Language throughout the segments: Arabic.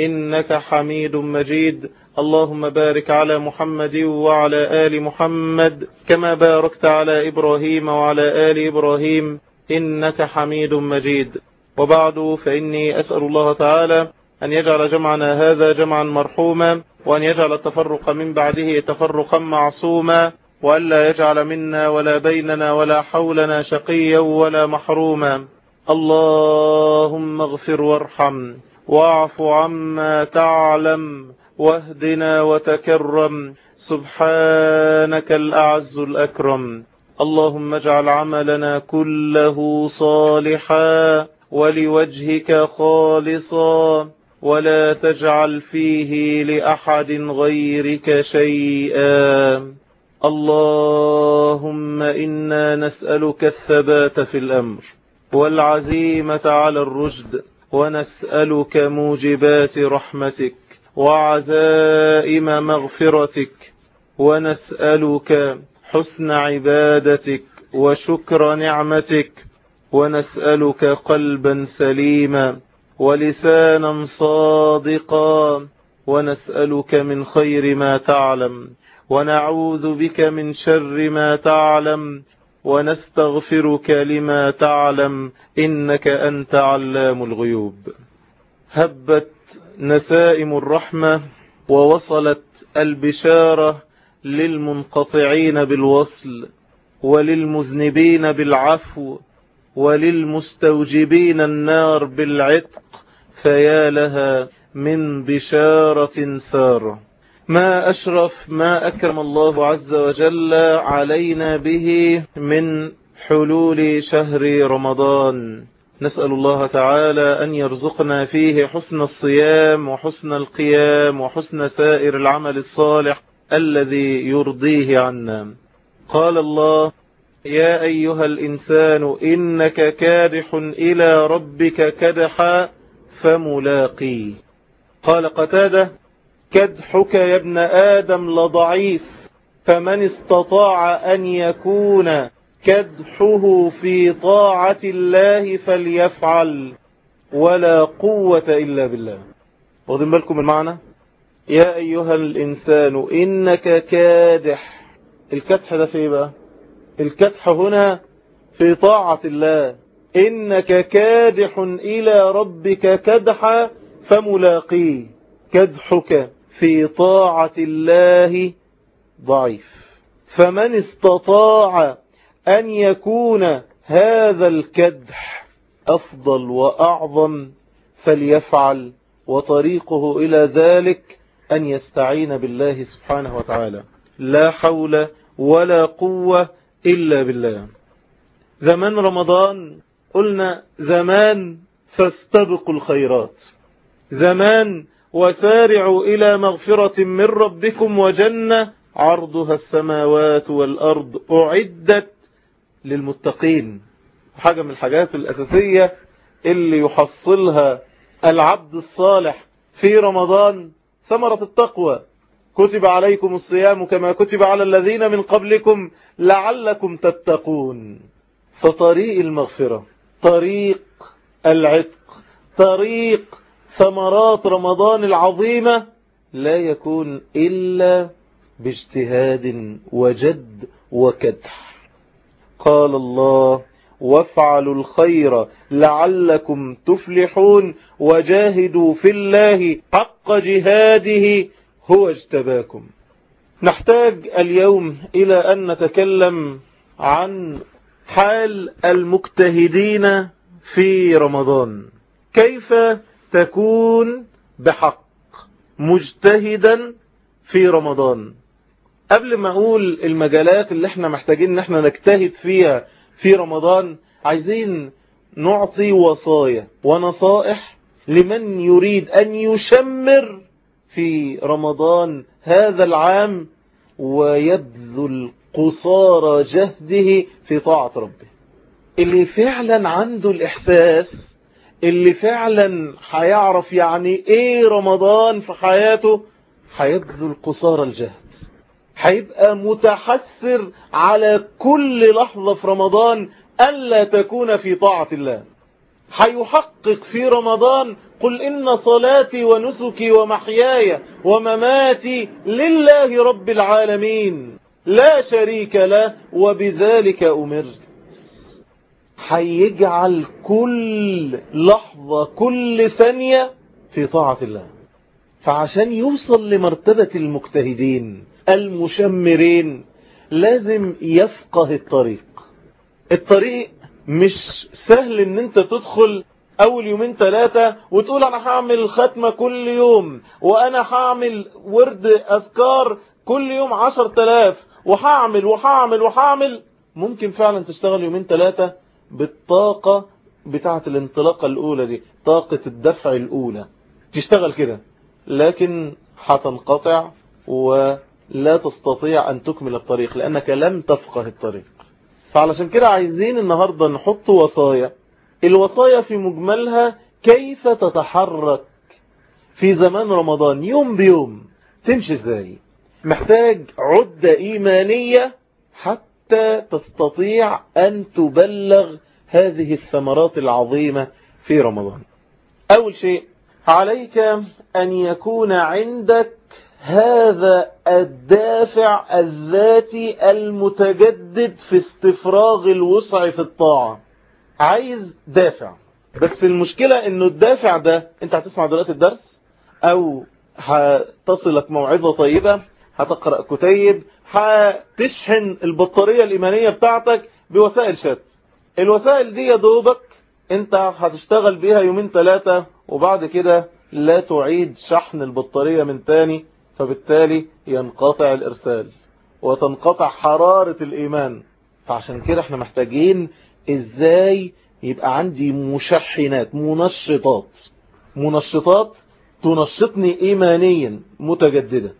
إنك حميد مجيد. اللهم بارك على محمد وعلى آل محمد كما باركت على إبراهيم وعلى آل إبراهيم. إنك حميد مجيد. وبعد فإني أسأل الله تعالى أن يجعل جمعنا هذا جمعا مرحوما وأن يجعل التفرق من بعده تفرقا معصوما وألا يجعل منا ولا بيننا ولا حولنا شقيا ولا محروما. اللهم اغفر وارحم. واعف عما تعلم واهدنا وتكرم. سبحانك الأعز الأكرم. اللهم اجعل عملنا كله صالحا ولوجهك خالصا ولا تجعل فيه لأحد غيرك شيئا. اللهم إنا نسألك الثبات في الأمر والعزيمة على الرشد. ونسألك موجبات رحمتك وعزائم مغفرتك ونسألك حسن عبادتك وشكر نعمتك ونسألك قلبا سليما ولسانا صادقا ونسألك من خير ما تعلم ونعوذ بك من شر ما تعلم ونستغفرك لما تعلم إنك أنت علام الغيوب. هبت نسائم الرحمة ووصلت البشارة للمنقطعين بالوصل وللمذنبين بالعفو وللمستوجبين النار بالعتق فيا لها من بشارة سارة. ما أشرف ما أكرم الله عز وجل علينا به من حلول شهر رمضان. نسأل الله تعالى أن يرزقنا فيه حسن الصيام وحسن القيام وحسن سائر العمل الصالح الذي يرضيه عنا. قال الله يا أيها الإنسان إنك كادح إلى ربك كدحا فملاقيه قال قتادة كدحك يا ابن آدم لضعيف فمن استطاع أن يكون كدحه في طاعة الله فليفعل ولا قوة إلا بالله. واخدين بالكم المعنى يا أيها الإنسان إنك كادح. الكدح ده في بقى؟ الكدح هنا في طاعة الله. إنك كادح إلى ربك كدحا فملاقيه. كدحك. في طاعة الله ضعيف. فمن استطاع أن يكون هذا الكدح أفضل وأعظم فليفعل وطريقه إلى ذلك أن يستعين بالله سبحانه وتعالى. لا حول ولا قوة إلا بالله. زمان رمضان قلنا زمان فاستبقوا الخيرات. زمان وسارعوا إلى مغفرة من ربكم وجنة. عرضها السماوات والأرض أعدت للمتقين. حاجة من الحاجات الأساسية اللي يحصلها العبد الصالح في رمضان ثمرة التقوى. كتب عليكم الصيام كما كتب على الذين من قبلكم لعلكم تتقون. فطريق المغفرة طريق العتق طريق ثمرات رمضان العظيمة لا يكون إلا باجتهاد وجد وكدح. قال الله وافعلوا الخير لعلكم تفلحون وجاهدوا في الله حق جهاده هو اجتباكم. نحتاج اليوم إلى أن نتكلم عن حال المجتهدين في رمضان. كيف تكون بحق مجتهدا في رمضان. قبل ما أقول المجالات اللي إحنا محتاجين إن إحنا نجتهد فيها في رمضان عايزين نعطي وصايا ونصائح لمن يريد أن يشمر في رمضان هذا العام ويبذل قصارى جهده في طاعة ربه. اللي فعلا عنده الإحساس اللي فعلا هيعرف يعني إيه رمضان في حياته؟ هيبذل قصارى الجهد. هيبقى متحسر على كل لحظة في رمضان ألا تكون في طاعة الله. هيحقق في رمضان قل إن صلاتي ونسكي ومحياي ومماتي لله رب العالمين. لا شريك له وبذلك أمرت. هيجعل كل لحظة كل ثانية في طاعة الله. فعشان يوصل لمرتبة المجتهدين المشمرين لازم يفقه الطريق. الطريق مش سهل إن أنت تدخل أول يومين ثلاثة وتقول أنا هعمل ختمة كل يوم وأنا هعمل ورد أذكار كل يوم عشر تلاف وهعمل وهعمل وهعمل. ممكن فعلا تشتغل يومين ثلاثة بالطاقة بتاعة الانطلاقة الأولى دي طاقة الدفع الأولى. تشتغل كده لكن هتنقطع ولا تستطيع أن تكمل الطريق لأنك لم تفقه الطريق. فعلشان كده عايزين النهاردة نحط وصايا. الوصايا في مجملها كيف تتحرك في زمان رمضان يوم بيوم. تمشي إزاي؟ محتاج عدة إيمانية حتى تستطيع أن تبلغ هذه الثمرات العظيمة في رمضان. أول شيء عليك أن يكون عندك هذا الدافع الذاتي المتجدد في استفراغ الوسع في الطاعة. عايز دافع. بس المشكلة إنه الدافع ده أنت هتسمع دلوقتي الدرس؟ أو هتصلك موعظة طيبة؟ هتقرأ كتيب؟ هتشحن البطارية الإيمانية بتاعتك بوسائل شات. الوسائل دي يا دوبك انت هتشتغل بيها يومين ثلاثة وبعد كده لا تعيد شحن البطارية من تاني فبالتالي ينقطع الإرسال وتنقطع حرارة الإيمان. فعشان كده إحنا محتاجين إزاي يبقى عندي مشحنات منشطات. منشطات تنشطني إيمانيا متجددة.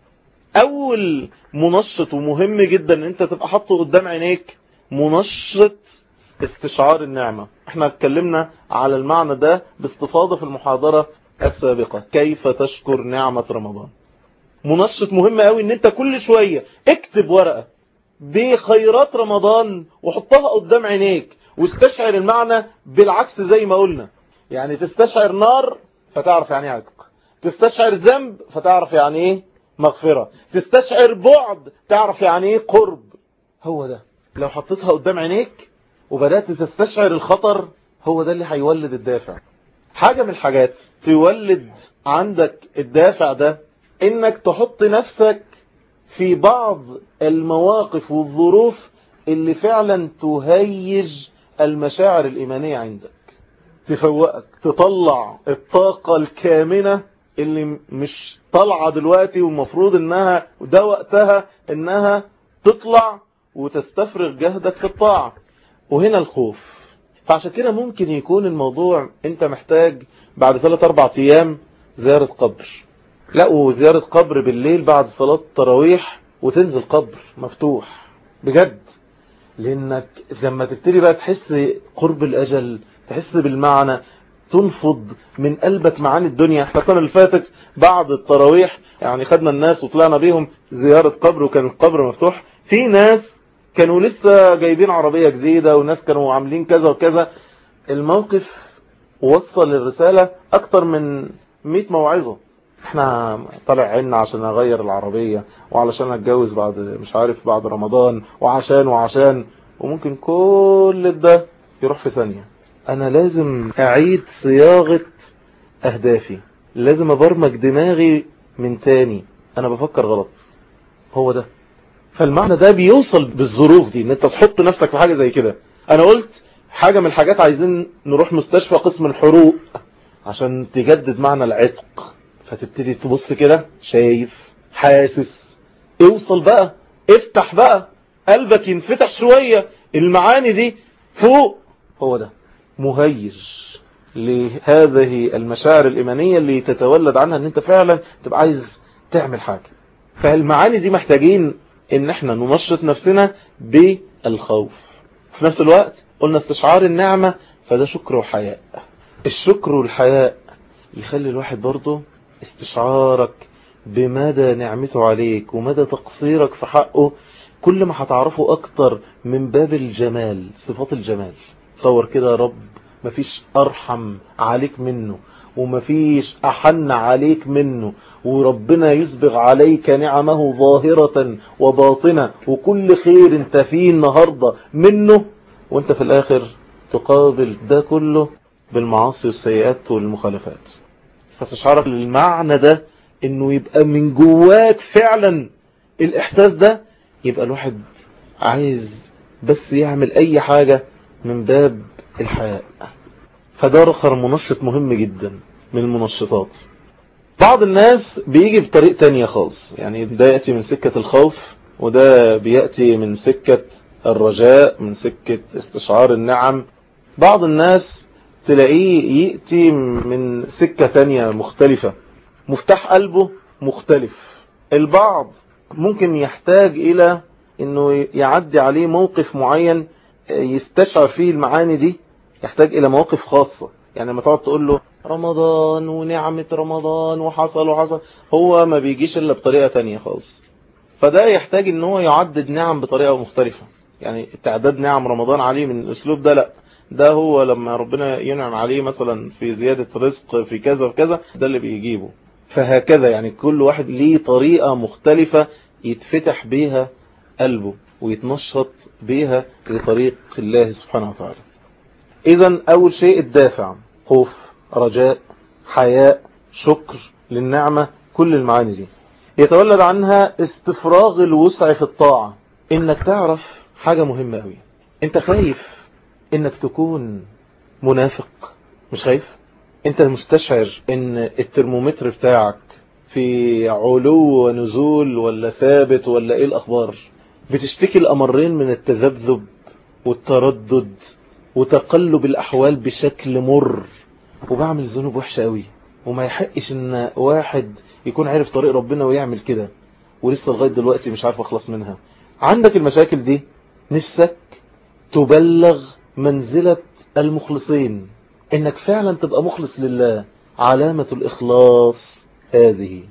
أول منشط ومهم جدا إن أنت تبقى حاطه قدام عينيك منشط استشعار النعمة. إحنا اتكلمنا على المعنى ده باستفاضة في المحاضرة السابقة. كيف تشكر نعمة رمضان؟ منشط مهم قوي إن أنت كل شوية اكتب ورقة بخيرات رمضان وحطها قدام عينيك واستشعر المعنى بالعكس زي ما قلنا. يعني تستشعر نار فتعرف يعني إيه عتق. تستشعر ذنب فتعرف يعني إيه مغفرة. تستشعر بعد. تعرف يعني إيه قرب؟ هو ده. لو حطيتها قدام عينيك وبدأت تستشعر الخطر هو ده اللي هيولد الدافع. حاجة من الحاجات تولد عندك الدافع ده إنك تحط نفسك في بعض المواقف والظروف اللي فعلا تهيج المشاعر الإيمانية عندك. تفوقك تطلع الطاقة الكامنة اللي مش طالعة دلوقتي والمفروض إنها ده وقتها إنها تطلع وتستفرغ جهدك في الطاعة. وهنا الخوف. فعشان كده ممكن يكون الموضوع أنت محتاج بعد 3-4 أيام زيارة قبر. لا وزيارة قبر بالليل بعد صلاة التراويح وتنزل قبر مفتوح. بجد. لأنك لما تبتدي بقى تحس قرب الأجل تحس بالمعنى تنفض من قلبك معاني الدنيا. إحنا السنة اللي فاتت بعد التراويح يعني خدنا الناس وطلعنا بيهم زيارة قبر وكان القبر مفتوح. في ناس كانوا لسه جايبين عربية جديدة وناس كانوا عاملين كذا وكذا. الموقف وصل الرسالة أكتر من 100 موعظة. إحنا طالع عنا عشان أغير العربية وعلشان أتجوز بعد مش عارف بعد رمضان وعشان وعشان. وممكن كل ده يروح في ثانية. أنا لازم أعيد صياغة أهدافي. لازم أبرمج دماغي من تاني. أنا بفكر غلط. هو ده. فالمعنى ده بيوصل بالظروف دي إن أنت تحط نفسك في حاجة زي كده. أنا قلت حاجة من الحاجات عايزين نروح مستشفى قسم الحروق عشان تجدد معنى العتق. فتبتدي تبص كده شايف حاسس. اوصل بقى افتح بقى قلبك ينفتح شوية. المعاني دي فوق. هو ده. مهيج لهذه المشاعر الإيمانية اللي تتولد عنها إن أنت فعلا تبقى عايز تعمل حاجة. فالمعاني دي محتاجين إن إحنا ننشط نفسنا بالخوف. في نفس الوقت قلنا استشعار النعمة فده شكر وحياء. الشكر والحياء يخلي الواحد برضه استشعارك بمدى نعمته عليك ومدى تقصيرك في حقه كل ما هتعرفه أكتر من باب الجمال صفات الجمال. تصور كده يا رب مفيش أرحم عليك منه ومفيش أحن عليك منه وربنا يسبغ عليك نعمه ظاهرة وباطنة وكل خير انت فيه النهاردة منه وانت في الآخر تقابل ده كله بالمعاصي والسيئات والمخالفات. فتشعرك المعنى ده إنه يبقى من جواك فعلا الإحساس ده يبقى الواحد عايز بس يعمل أي حاجة من باب الحياء. فده رخر منشط مهم جدا من المنشطات. بعض الناس بيجي بطريق تانية خالص. يعني ده يأتي من سكة الخوف وده بيأتي من سكة الرجاء من سكة استشعار النعم. بعض الناس تلاقيه يأتي من سكة تانية مختلفة. مفتاح قلبه مختلف. البعض ممكن يحتاج إلى أنه يعدي عليه موقف معين يستشعر فيه المعاني دي يحتاج إلى مواقف خاصة. يعني لما تقعد تقول له رمضان ونعمة رمضان وحصل وحصل هو ما بيجيش إلا بطريقة تانية خالص. فده يحتاج إن هو يعدد نعم بطريقة مختلفة. يعني تعداد نعم رمضان عليه من الأسلوب ده لأ. ده هو لما ربنا ينعم عليه مثلا في زيادة رزق في كذا وكذا ده اللي بيجيبه. فهكذا يعني كل واحد ليه طريقة مختلفة يتفتح بيها قلبه. ويتنشط بيها لطريق الله سبحانه وتعالى. اذا أول شيء الدافع خوف رجاء حياء شكر للنعمة كل المعاني دي. يتولد عنها استفراغ الوسع في الطاعة. إنك تعرف حاجة مهمة قوي أنت خايف إنك تكون منافق مش خايف؟ أنت مستشعر إن الترمومتر بتاعك في علو ونزول ولا ثابت ولا إيه الأخبار؟ بتشتكي الأمرين من التذبذب والتردد وتقلب الأحوال بشكل مر. وبعمل ذنوب وحشة قوي. وما يحقش إن واحد يكون عارف طريق ربنا ويعمل كده. ولسه لغاية دلوقتي مش عارف أخلص منها. عندك المشاكل دي؟ نفسك تبلغ منزلة المخلصين. إنك فعلا تبقى مخلص لله. علامة الإخلاص هذه.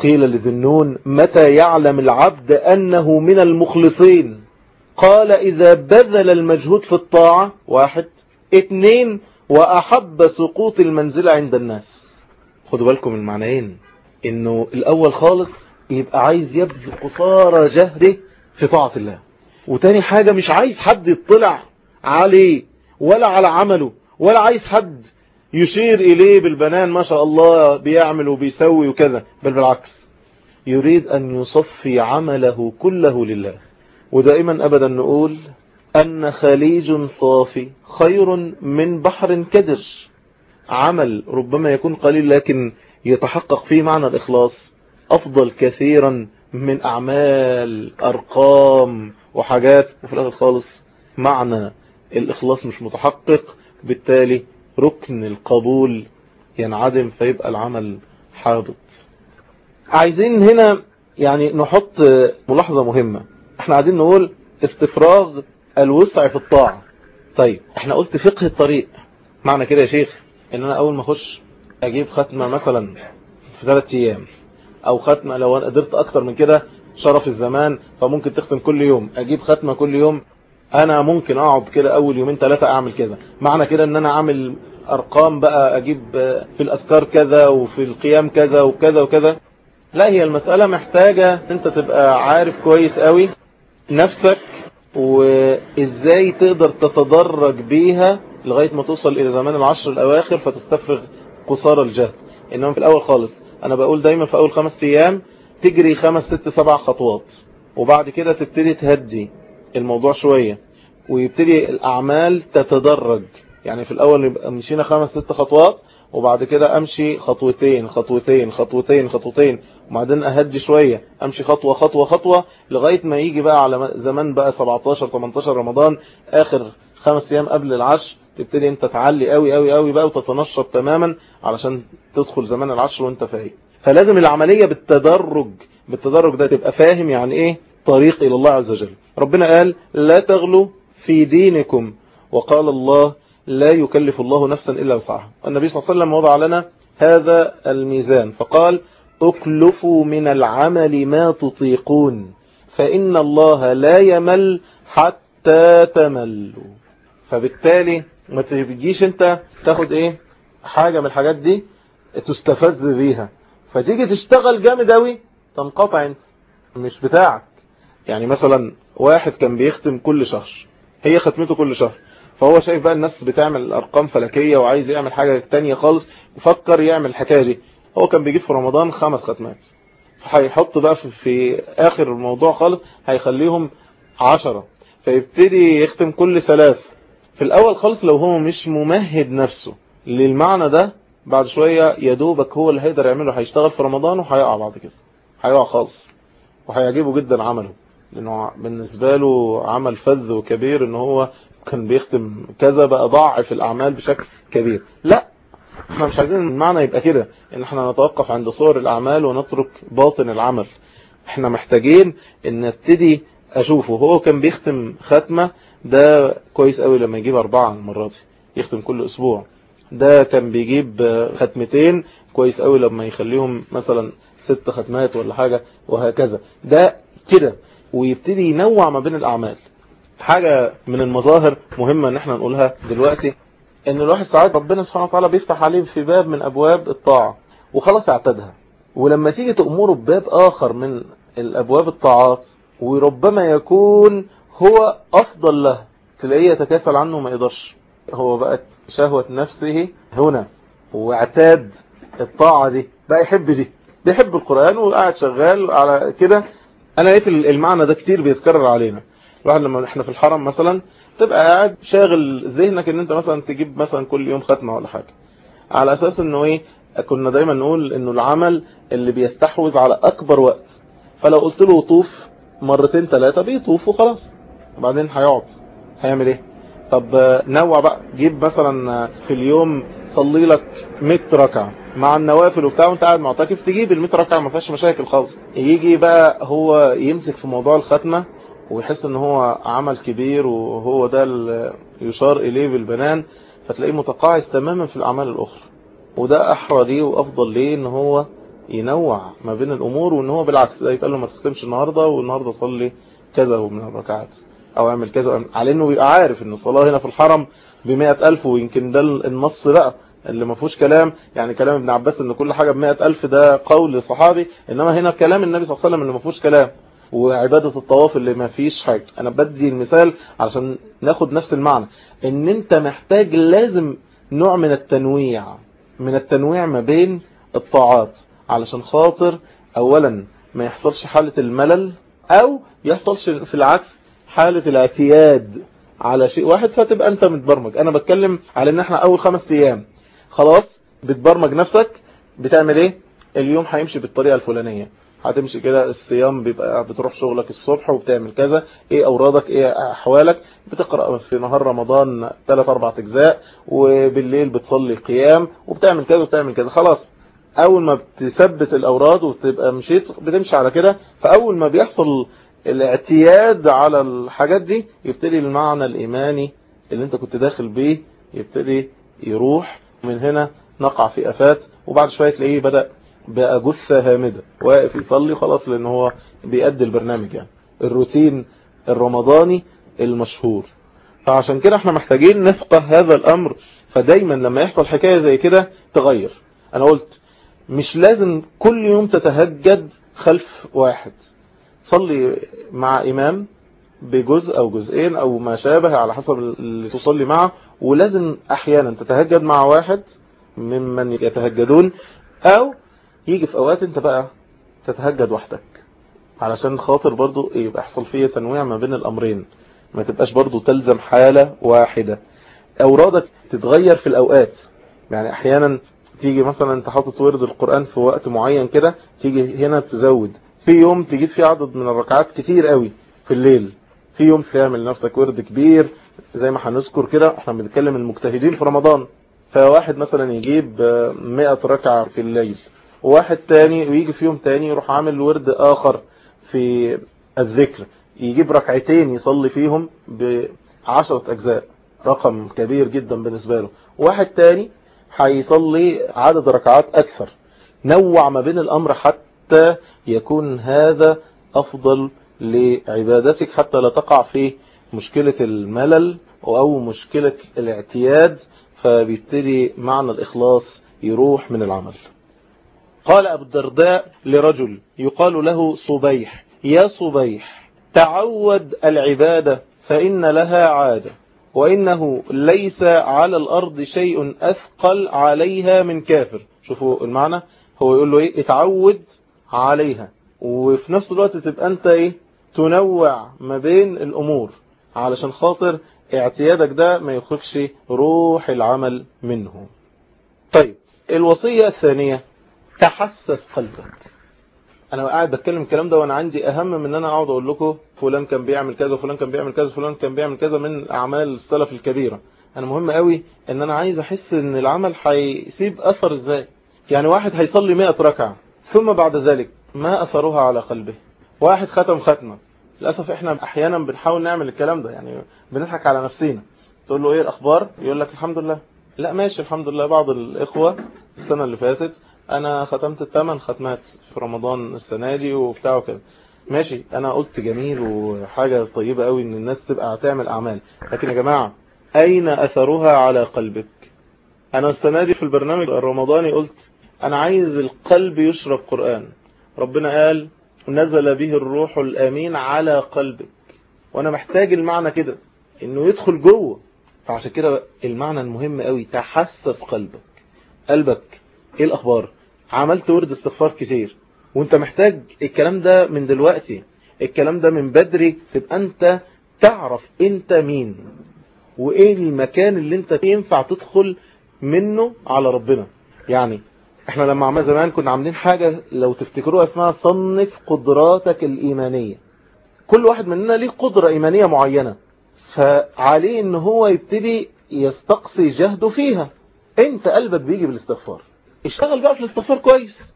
قيل لذنون متى يعلم العبد أنه من المخلصين؟ قال إذا بذل المجهود في الطاعة واحد. اتنين وأحب سقوط المنزلة عند الناس. خدوا بالكم المعنيين إنه الأول خالص يبقى عايز يبذل قصارى جهره في طاعة الله. وتاني حاجة مش عايز حد يطلع عليه ولا على عمله ولا عايز حد يشير إليه بالبنان ما شاء الله بيعمل وبيسوي وكذا بل بالعكس يريد أن يصفي عمله كله لله. ودائما أبدا نقول أن خليج صافي خير من بحر كدر. عمل ربما يكون قليل لكن يتحقق فيه معنى الإخلاص أفضل كثيرا من أعمال أرقام وحاجات وفي الآخر خالص معنى الإخلاص مش متحقق بالتالي ركن القبول ينعدم فيبقى العمل حابط عايزين هنا يعني نحط ملاحظة مهمة. إحنا عايزين نقول استفراغ الوسع في الطاعة. طيب إحنا قلت فقه الطريق. معنى كده يا شيخ إن أنا أول ما أخش أجيب ختمة مثلا في ثلاث أيام أو ختمة لو أنا قدرت أكتر من كده شرف الزمان فممكن تختم كل يوم. أجيب ختمة كل يوم أنا ممكن أقعد كده أول يومين ثلاثة أعمل كذا. معنى كده إن أنا أعمل أرقام بقى أجيب في الأذكار كذا وفي القيام كذا وكذا وكذا. لا هي المسألة محتاجة أنت تبقى عارف كويس قوي نفسك وإزاي تقدر تتدرج بيها لغاية ما توصل إلى زمان العشر الأواخر فتستفرغ قصار الجهد إنما في الأول خالص أنا بقول دايما في أول خمس أيام تجري خمس ست سبع خطوات وبعد كده تبتدي تهدي. الموضوع شوية ويبتدي الأعمال تتدرج. يعني في نبقى مشينا خمس ست خطوات وبعد كده أمشي خطوتين خطوتين خطوتين خطوتين وبعدين أهدي شوية أمشي خطوة خطوة خطوة لغاية ما يجي بقى على زمان بقى 17 18 رمضان آخر خمس أيام قبل العشر تبتدي أنت تعلي قوي قوي قوي بقى وتتنشط تماما علشان تدخل زمان العشر وأنت فايق. فلازم العملية بالتدرج بالتدرج ده تبقى فاهم يعني إيه طريق إلى الله عز وجل. ربنا قال لا تغلوا في دينكم. وقال الله لا يكلف الله نفسا إلا وسعها. النبي صلى الله عليه وسلم وضع لنا هذا الميزان. فقال اكلفوا من العمل ما تطيقون فإن الله لا يمل حتى تملوا. فبالتالي ما تجيش أنت تاخد إيه؟ حاجة من الحاجات دي تستفز بيها. فتيجي تشتغل جامد أوي تنقطع أنت مش بتاعك. يعني مثلا واحد كان بيختم كل شهر هي ختمته كل شهر فهو شايف بقى الناس بتعمل أرقام فلكية وعايز يعمل حاجة تانية خالص وفكر يعمل الحكاية دي. هو كان بيجيب في رمضان خمس ختمات هيحط بقى في, في آخر الموضوع خالص هيخليهم عشرة فيبتدي يختم كل ثلاث. في الأول خالص لو هو مش ممهد نفسه للمعنى ده بعد شوية يدوبك هو اللي هيقدر يعمله هيشتغل في رمضان وهيقع بعد كده هيقع خالص وهيعجبه جدا عمله. لأنه بالنسبة له عمل فذ وكبير إن هو كان بيختم كذا بقى ضاعف الأعمال بشكل كبير. لا إحنا مش عايزين المعنى يبقى كده إن إحنا نتوقف عند صور الأعمال ونترك باطن العمل. إحنا محتاجين إن نبتدي أشوفه. هو كان بيختم ختمة ده كويس قوي لما يجيب أربعة المرة دي يختم كل أسبوع. ده كان بيجيب ختمتين كويس قوي لما يخليهم مثلا ست ختمات ولا حاجة وهكذا. ده كده. ويبتدي ينوع ما بين الأعمال. حاجة من المظاهر مهمة إن إحنا نقولها دلوقتي إن الواحد ساعات ربنا سبحانه وتعالى بيفتح عليه في باب من أبواب الطاعة وخلاص اعتادها. ولما تيجي تأمره بباب آخر من الأبواب الطاعات وربما يكون هو أفضل له تلاقيه يتكاسل عنه ما يقدرش. هو بقى شهوة نفسه هنا واعتاد الطاعة دي بقى يحب دي بيحب القرآن وقاعد شغال على كده أنا لقيت المعنى ده كتير بيتكرر علينا. الواحد لما إحنا في الحرم مثلا تبقى قاعد شاغل ذهنك إن أنت مثلا تجيب مثلا كل يوم ختمة ولا حاجة. على أساس إنه إيه كنا دايما نقول إنه العمل اللي بيستحوذ على أكبر وقت. فلو قلت له طوف مرتين ثلاثة بيطوف وخلاص. وبعدين هيقعد. هيعمل إيه؟ طب نوع بقى. جيب مثلا في اليوم صلي لك 100 ركعة. مع النوافل وبتاع وانت قاعد معتكف تجيب ال 100 ركعة ما فيهاش مشاكل خالص. يجي بقى هو يمسك في موضوع الختمة ويحس إن هو عمل كبير وهو ده اللي يشار إليه بالبنان فتلاقيه متقاعس تماما في الأعمال الأخرى. وده احرى ليه وأفضل ليه إن هو ينوع ما بين الأمور وإن هو بالعكس ده يتقال له ما تختمش النهاردة والنهاردة صلي كذا من الركعات أو اعمل كذا على إنه بيبقى عارف إن الصلاة هنا في الحرم بمئة ألف ويمكن ده النص بقى اللي ما فيهوش كلام يعني كلام ابن عباس إن كل حاجة بمئة ألف ده قول صحابي إنما هنا كلام النبي صلى الله عليه وسلم اللي ما فيهوش كلام وعبادة الطواف اللي ما فيش حاجة. أنا بدي المثال علشان ناخد نفس المعنى إن أنت محتاج لازم نوع من التنويع من التنويع ما بين الطاعات علشان خاطر اولا ما يحصلش حالة الملل أو يحصلش في العكس حالة الاعتياد على شيء واحد فتبقى أنت متبرمج. أنا بتكلم على إن إحنا أول خمس أيام خلاص بتبرمج نفسك بتعمل إيه؟ اليوم هيمشي بالطريقة الفلانية. هتمشي كده الصيام بيبقى بتروح شغلك الصبح وبتعمل كذا. إيه أورادك؟ إيه أحوالك؟ بتقرأ في نهار رمضان 3 4 أجزاء وبالليل بتصلي قيام وبتعمل كذا وبتعمل كذا. خلاص أول ما بتثبت الأوراد وتبقى مشيت بتمشي على كده. فأول ما بيحصل الاعتياد على الحاجات دي يبتدي المعنى الإيماني اللي أنت كنت داخل بيه يبتدي يروح من هنا نقع في آفات وبعد شوية تلاقيه بدأ بقى جثة هامدة واقف يصلي خلاص لأن هو بيأدي البرنامج يعني. الروتين الرمضاني المشهور. فعشان كده إحنا محتاجين نفقه هذا الأمر فدايما لما يحصل حكاية زي كده تغير. أنا قلت مش لازم كل يوم تتهجد خلف واحد. صلي مع إمام بجزء أو جزئين أو ما شابه على حسب اللي تصلي معه ولازم أحيانا تتهجد مع واحد ممن يتهجدون أو يجي في أوقات أنت بقى تتهجد وحدك علشان خاطر برضو يبقى يحصل فيه تنويع ما بين الأمرين ما تبقاش برضو تلزم حالة واحدة. أورادك تتغير في الأوقات يعني أحيانا تيجي مثلا أنت حاطط ورد القرآن في وقت معين كده تيجي هنا تزود. في يوم تجيب فيه عدد من الركعات كتير قوي في الليل في يوم تعمل نفسك ورد كبير زي ما هنذكر كده إحنا بنتكلم المجتهدين في رمضان. فواحد مثلا يجيب 100 ركعة في الليل وواحد تاني ويجي في يوم تاني يروح عامل ورد آخر في الذكر يجيب ركعتين يصلي فيهم بعشرة أجزاء رقم كبير جدا بالنسبة له. واحد تاني هيصلي عدد ركعات أكثر. نوع ما بين الأمر حتى يكون هذا أفضل لعبادتك حتى لا تقع في مشكلة الملل أو مشكلة الاعتياد فبيبتدي معنى الإخلاص يروح من العمل. قال أبو الدرداء لرجل يقال له صبيح يا صبيح تعود العبادة فإن لها عادة وإنه ليس على الأرض شيء أثقل عليها من كافر. شوفوا المعنى هو يقول له إيه؟ اتعود عليها. وفي نفس الوقت تبقى أنت إيه؟ تنوع ما بين الأمور. علشان خاطر اعتيادك ده ما يخرجش روح العمل منه. طيب الوصية الثانية تحسس قلبك. أنا قاعد بتكلم الكلام ده وأنا عندي أهم من إن أنا أقعد أقول لكم فلان كان بيعمل كذا وفلان كان بيعمل كذا وفلان كان بيعمل كذا من أعمال السلف الكبيرة. أنا مهم قوي إن أنا عايز أحس إن العمل هيسيب أثر إزاي. يعني واحد هيصلي 100 ركعة ثم بعد ذلك ما أثرها على قلبه؟ واحد ختم ختمة. للأسف إحنا أحيانا بنحاول نعمل الكلام ده يعني بنضحك على نفسنا تقول له إيه الأخبار؟ يقول لك الحمد لله. لا ماشي الحمد لله. بعض الإخوة السنة اللي فاتت أنا ختمت الثمان ختمات في رمضان السنة دي وبتاع وكده. ماشي أنا قلت جميل وحاجة طيبة قوي إن الناس تبقى تعمل أعمال. لكن يا جماعة أين أثرها على قلبك؟ أنا السنة دي في البرنامج الرمضاني قلت أنا عايز القلب يشرب قرآن. ربنا قال نزل به الروح الأمين على قلبك. وأنا محتاج المعنى كده إنه يدخل جوه. فعشان كده المعنى المهم قوي تحسس قلبك. قلبك إيه الأخبار؟ عملت ورد استغفار كتير. وأنت محتاج الكلام ده من دلوقتي. الكلام ده من بدري. تبقى أنت تعرف أنت مين. وإيه المكان اللي أنت ينفع تدخل منه على ربنا. يعني إحنا لما عملنا زمان كنا عاملين حاجة لو تفتكروها اسمها صنف قدراتك الإيمانية. كل واحد مننا ليه قدرة إيمانية معينة. فعليه إن هو يبتدي يستقصي جهده فيها. انت قلبك بيجي بالاستغفار. اشتغل بقى في الاستغفار كويس.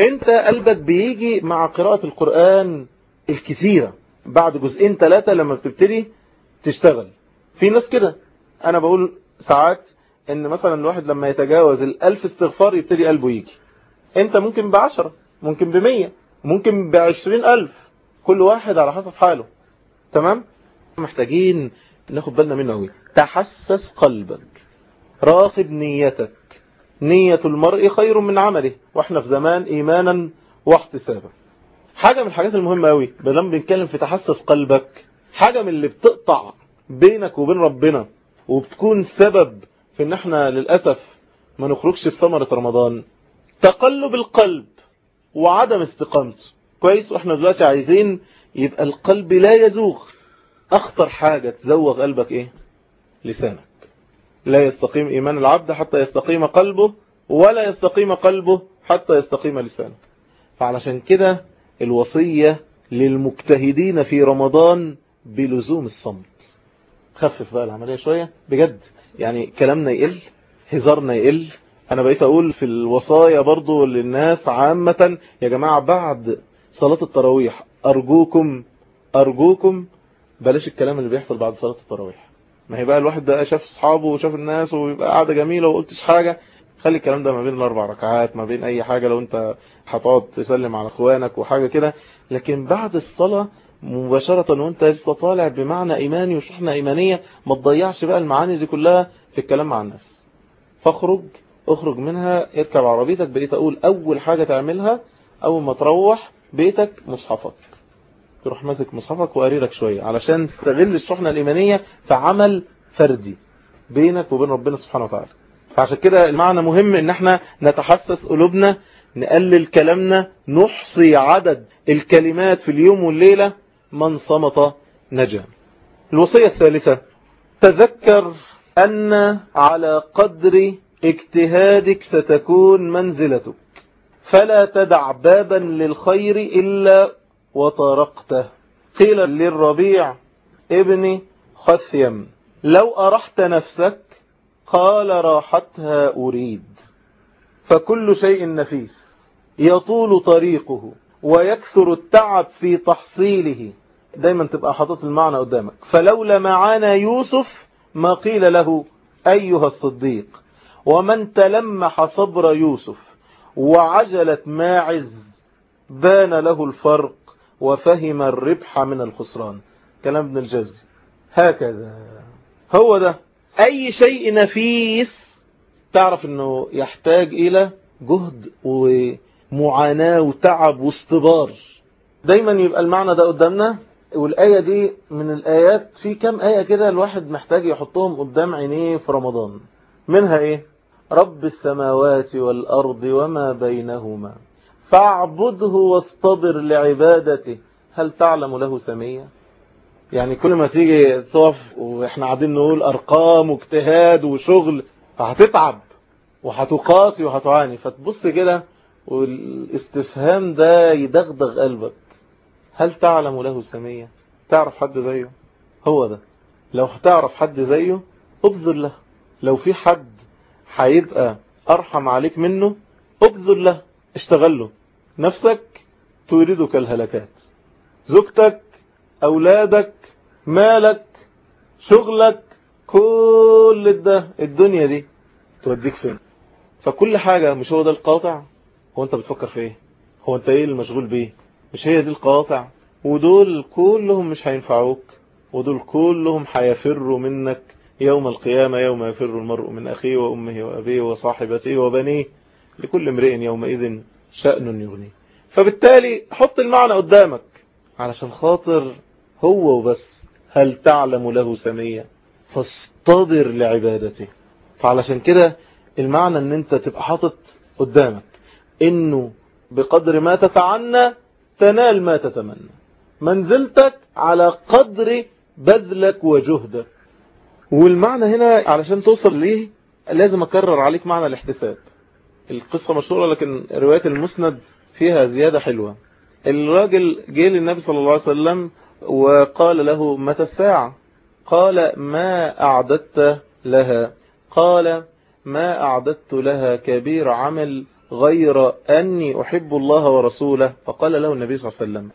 انت قلبك بيجي مع قراءة القرآن الكثيرة. بعد جزئين ثلاثة لما بتبتدي تشتغل. في ناس كده. أنا بقول ساعات إن مثلا الواحد لما يتجاوز الألف استغفار يبتدي قلبه يجي. أنت ممكن بعشرة ممكن بمية ممكن بعشرين ألف. كل واحد على حسب حاله. تمام؟ محتاجين ناخد بالنا منه قوي تحسس قلبك. راقب نيتك. نية المرء خير من عمله. وإحنا في زمان ايمانا واحتسابا. حاجة من الحاجات المهمة قوي بدل بنتكلم في تحسس قلبك حاجة من اللي بتقطع بينك وبين ربنا وبتكون سبب في إن إحنا للأسف ما نخرجش في ثمرة رمضان. تقلب القلب وعدم استقامته. كويس وإحنا دلوقتي عايزين يبقى القلب لا يزوغ. أخطر حاجة تزوغ قلبك إيه؟ لسانك. لا يستقيم إيمان العبد حتى يستقيم قلبه ولا يستقيم قلبه حتى يستقيم لسانه. فعلشان كده الوصية للمجتهدين في رمضان بلزوم الصمت. خفف بقى العملية شوية. بجد. يعني كلامنا يقل هزارنا يقل. أنا بقيت أقول في الوصايا برضو للناس عامة يا جماعة بعد صلاة التراويح أرجوكم أرجوكم بلاش الكلام اللي بيحصل بعد صلاة التراويح. ما هي بقى الواحد ده شاف أصحابه وشاف الناس ويبقى قاعدة جميلة وقلتش حاجة. خلي الكلام ده ما بين الأربع ركعات ما بين أي حاجة لو أنت هتقعد تسلم على إخوانك وحاجة كده. لكن بعد الصلاة مباشرة وانت لسه طالع بمعنى إيماني وشحنة إيمانية ما تضيعش بقى المعاني دي كلها في الكلام مع الناس. فاخرج اخرج منها اركب عربيتك بقيت أقول أول حاجة تعملها أول ما تروح بيتك مصحفك. تروح ماسك مصحفك وقريرك شوية علشان تستغل الشحنة الإيمانية في عمل فردي بينك وبين ربنا سبحانه وتعالى. فعشان كده المعنى مهم إن إحنا نتحسس قلوبنا نقلل كلامنا نحصي عدد الكلمات في اليوم والليلة من صمت نجا. الوصية الثالثة تذكر أن على قدر اجتهادك ستكون منزلتك. فلا تدع بابا للخير إلا وطرقته. قيل للربيع ابن خثيم لو أرحت نفسك قال راحتها أريد. فكل شيء نفيس يطول طريقه. ويكثر التعب في تحصيله. دايما تبقى حاطط المعنى قدامك. فلولا معانا يوسف ما قيل له أيها الصديق ومن تلمح صبر يوسف وعجلت ماعز بان له الفرق وفهم الربح من الخسران. كلام ابن الجوزي. هكذا. هو ده. أي شيء نفيس تعرف أنه يحتاج إلى جهد ومعاناة وتعب واستبار دايما يبقى المعنى ده قدامنا والآية دي من الآيات في كم آية كده الواحد محتاج يحطهم قدام عينيه في رمضان. منها إيه؟ رب السماوات والأرض وما بينهما. فاعبده واصطبر لعبادته. هل تعلم له سمية يعني كل ما تيجي تقف وإحنا قاعدين نقول أرقام واجتهاد وشغل هتتعب وهتقاسي وهتعاني. فتبص كده والاستفهام ده يدغدغ قلبك. هل تعلم له سمية؟ تعرف حد زيه؟ هو ده. لو هتعرف حد زيه ابذل له. لو في حد هيبقى أرحم عليك منه ابذل له. اشتغل له. نفسك تريدك الهلكات زوجتك أولادك مالك شغلك كل ده الدنيا دي توديك فين؟ فكل حاجة مش هو ده القاطع؟ هو انت بتفكر في إيه؟ هو انت إيه المشغول بيه؟ مش هي دي القاطع؟ ودول كلهم مش هينفعوك ودول كلهم هيفروا منك يوم القيامة يوم يفر المرء من أخيه وأمه وأبيه وصاحبته وبنيه لكل امرئ يومئذ شأن يغنيه. فبالتالي حط المعنى قدامك علشان خاطر هو وبس. هل تعلم له سمية فاصطبر لعبادته. فعلشان كده المعنى إن أنت تبقى حاطط قدامك إنه بقدر ما تتعنى تنال ما تتمنى. منزلتك على قدر بذلك وجهدك. والمعنى هنا علشان توصل ليه لازم أكرر عليك معنى الاحتساب. القصة مشهورة لكن رواية المسند فيها زيادة حلوة. الراجل جه للنبي صلى الله عليه وسلم وقال له متى الساعة؟ قال ما أعددت لها. قال ما أعددت لها كبير عمل غير أني أحب الله ورسوله. فقال له النبي صلى الله عليه وسلم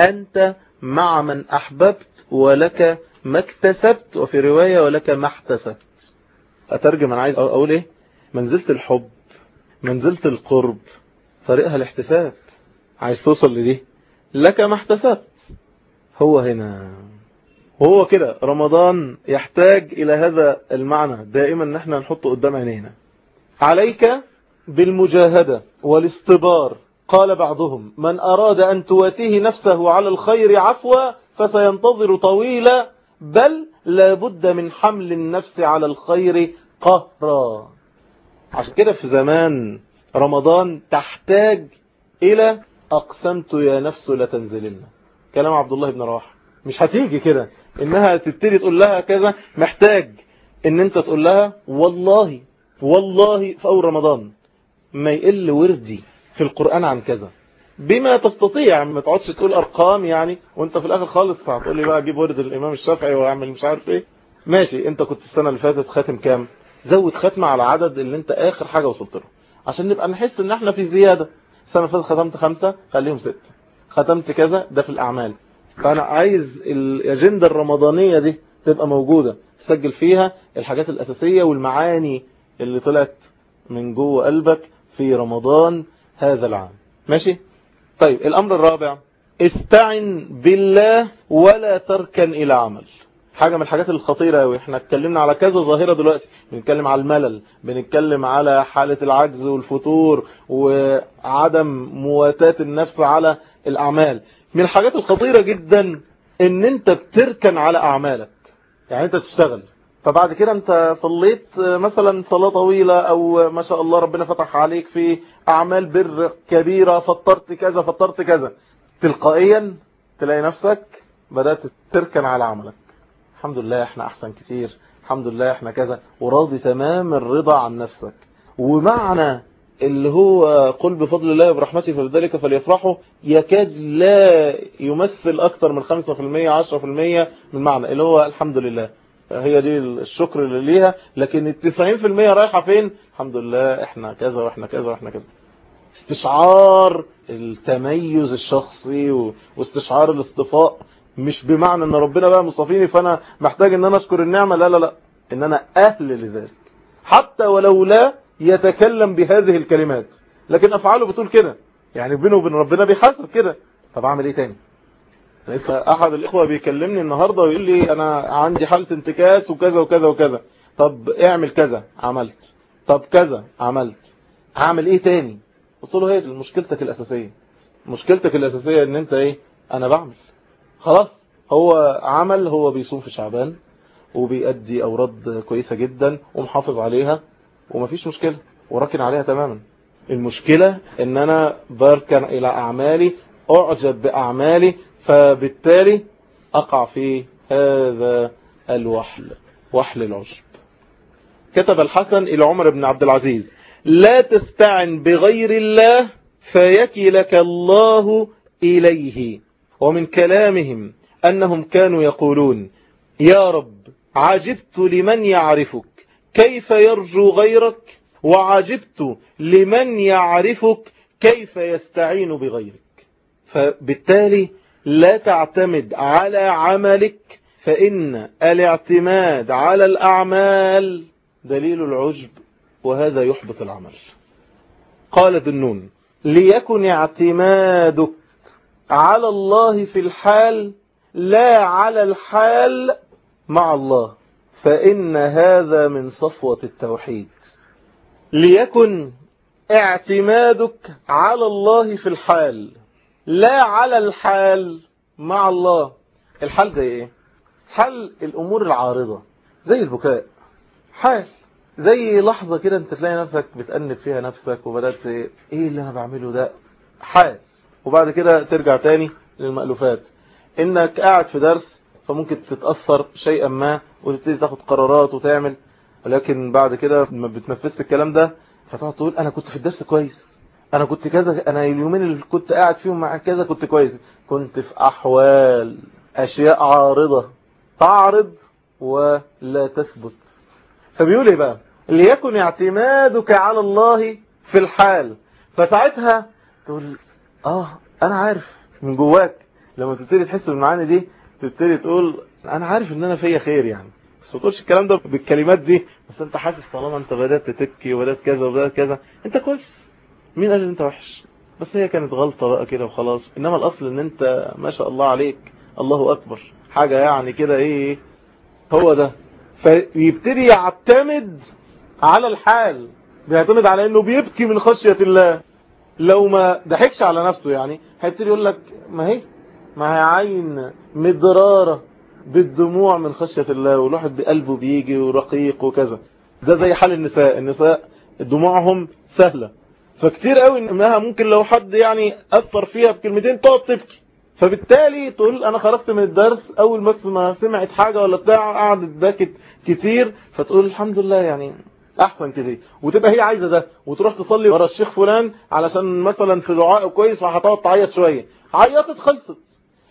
أنت مع من أحببت ولك ما اكتسبت وفي رواية ولك ما احتسبت. أترجم أنا عايز أقول إيه؟ منزلة الحب منزلة القرب طريقها الاحتساب. عايز توصل لدي؟ لك ما احتسبت. هو هنا. وهو كده رمضان يحتاج إلى هذا المعنى. دائما ان إحنا نحطه قدام عينينا. عليك بالمجاهدة والاستبار. قال بعضهم من أراد أن تواتيه نفسه على الخير عفوا فسينتظر طويلا بل لابد من حمل النفس على الخير قهرا. عشان كده في زمان رمضان تحتاج إلى أقسمت يا نفس لتنزلن كلام عبد الله بن رواحة. مش هتيجي كده إنها تبتدي تقول لها كذا. محتاج إن أنت تقول لها والله والله في أول رمضان ما يقل وردي في القرآن عن كذا. بما تستطيع ما تقعدش تقول أرقام يعني وأنت في الآخر خالص هتقول لي بقى أجيب ورد الإمام الشافعي واعمل مش عارف إيه. ماشي أنت كنت السنة اللي فاتت خاتم كام؟ زود ختمة على عدد اللي أنت آخر حاجة وصلت له. عشان نبقى نحس إن إحنا في زيادة. السنة اللي فاتت ختمت خمسة خليهم ستة. ختمت كذا ده في الأعمال. فأنا عايز الأجندة الرمضانية دي تبقى موجودة تسجل فيها الحاجات الأساسية والمعاني اللي طلعت من جوه قلبك في رمضان هذا العام. ماشي؟ طيب الأمر الرابع استعن بالله ولا تركن إلى عمل. حاجة من الحاجات الخطيرة إحنا اتكلمنا على كذا ظاهرة دلوقتي. بنتكلم على الملل بنتكلم على حالة العجز والفتور وعدم مواتاة النفس على الأعمال. من الحاجات الخطيرة جدا إن أنت بتركن على أعمالك. يعني أنت تشتغل. فبعد كده انت صليت مثلا صلاة طويلة أو ما شاء الله ربنا فتح عليك في أعمال بر كبيرة فطرت كذا فطرت كذا. تلقائيا تلاقي نفسك بدأت تركن على عملك. الحمد لله إحنا أحسن كتير الحمد لله إحنا كذا. وراضي تمام الرضا عن نفسك. ومعنى اللي هو قل بفضل الله وبرحمته فبذلك فليفرحوا يكاد لا يمثل أكتر من 5% 10% من معنى اللي هو الحمد لله. هي دي الشكر اللي ليها. لكن ال 90% رايحة فين؟ الحمد لله إحنا كذا وإحنا كذا وإحنا كذا. استشعار التميز الشخصي واستشعار الاصطفاء مش بمعنى إن ربنا بقى مصطفيني فأنا محتاج إن أنا أشكر النعمة لا لا لا. إن أنا أهل لذلك. حتى ولو لا يتكلم بهذه الكلمات. لكن أفعاله بتقول كده. يعني بينه وبين ربنا بيحاسب كده. طب أعمل إيه تاني؟ لسه أحد الإخوة بيكلمني النهاردة ويقول لي أنا عندي حالة انتكاس وكذا وكذا وكذا. طب اعمل كذا. عملت. طب كذا. عملت. هعمل إيه تاني؟ قلت له هي مشكلتك الأساسية. مشكلتك الأساسية إن أنت إيه؟ أنا بعمل. خلاص. هو عمل هو بيصوم في شعبان وبيأدي أوراد كويسة جدا ومحافظ عليها ومفيش مشكلة وراكن عليها تماما. المشكلة إن أنا بركن إلى أعمالي أعجب بأعمالي فبالتالي أقع في هذا الوحل وحل العجب كتب الحسن إلى عمر بن عبد العزيز لا تستعن بغير الله فيكلك الله إليه. ومن كلامهم أنهم كانوا يقولون يا رب عجبت لمن يعرفك كيف يرجو غيرك؟ وعجبت لمن يعرفك كيف يستعين بغيرك؟ فبالتالي لا تعتمد على عملك فإن الاعتماد على الأعمال دليل العجب وهذا يحبط العمل. قال ذنون ليكن اعتمادك على الله في الحال لا على الحال مع الله فإن هذا من صفوة التوحيد. ليكن اعتمادك على الله في الحال لا على الحال مع الله. الحال زي إيه؟ حل الأمور العارضة زي البكاء. حال زي لحظة كده أنت تلاقي نفسك بتأنب فيها نفسك وبدأت إيه اللي أنا بعمله ده؟ حال. وبعد كده ترجع تاني للمألوفات. إنك قاعد في درس فممكن تتأثر شيئا ما وتبتدي تاخد قرارات وتعمل ولكن بعد كده لما بتنفذت الكلام ده فتقعد تقول أنا كنت في الدرس كويس. أنا كنت كذا أنا اليومين اللي كنت قاعد فيهم مع كذا كنت كويس. كنت في أحوال أشياء عارضة. تعرض ولا تثبت. فبيقول إيه بقى؟ ليكن اعتمادك على الله في الحال. فساعتها تقول آه أنا عارف من جواك. لما تبتدي تحس بالمعاني دي تبتدي تقول أنا عارف إن أنا فيا خير يعني. بس ما تقولش الكلام ده بالكلمات دي. بس أنت حاسس طالما أنت بدأت تبكي وبدأت كذا وبدأت كذا. أنت كويس. مين قال إن أنت وحش؟ بس هي كانت غلطة بقى كده وخلاص. إنما الأصل إن أنت ما شاء الله عليك الله أكبر. حاجة يعني كده إيه؟ هو ده. فيبتدي يعتمد على الحال. بيعتمد على إنه بيبكي من خشية الله. لو ما ضحكش على نفسه يعني هيبتدي يقول لك ما هي؟ ما هي عين مدرارة بالدموع من خشية الله والواحد بقلبه بيجي ورقيق وكذا. ده زي حال النساء. النساء دموعهم سهلة. فكتير قوي انها ممكن لو حد يعني أثر فيها بكلمتين تقعد تبكي. فبالتالي تقول أنا خرجت من الدرس أول ما سمعت حاجة ولا بتاع قعدت باكت كتير فتقول الحمد لله يعني أحسن كتير. وتبقى هي عايزة ده وتروح تصلي ورا الشيخ فلان علشان مثلا في دعاء كويس فهتقعد تعيط شوية. عيطت خلصت.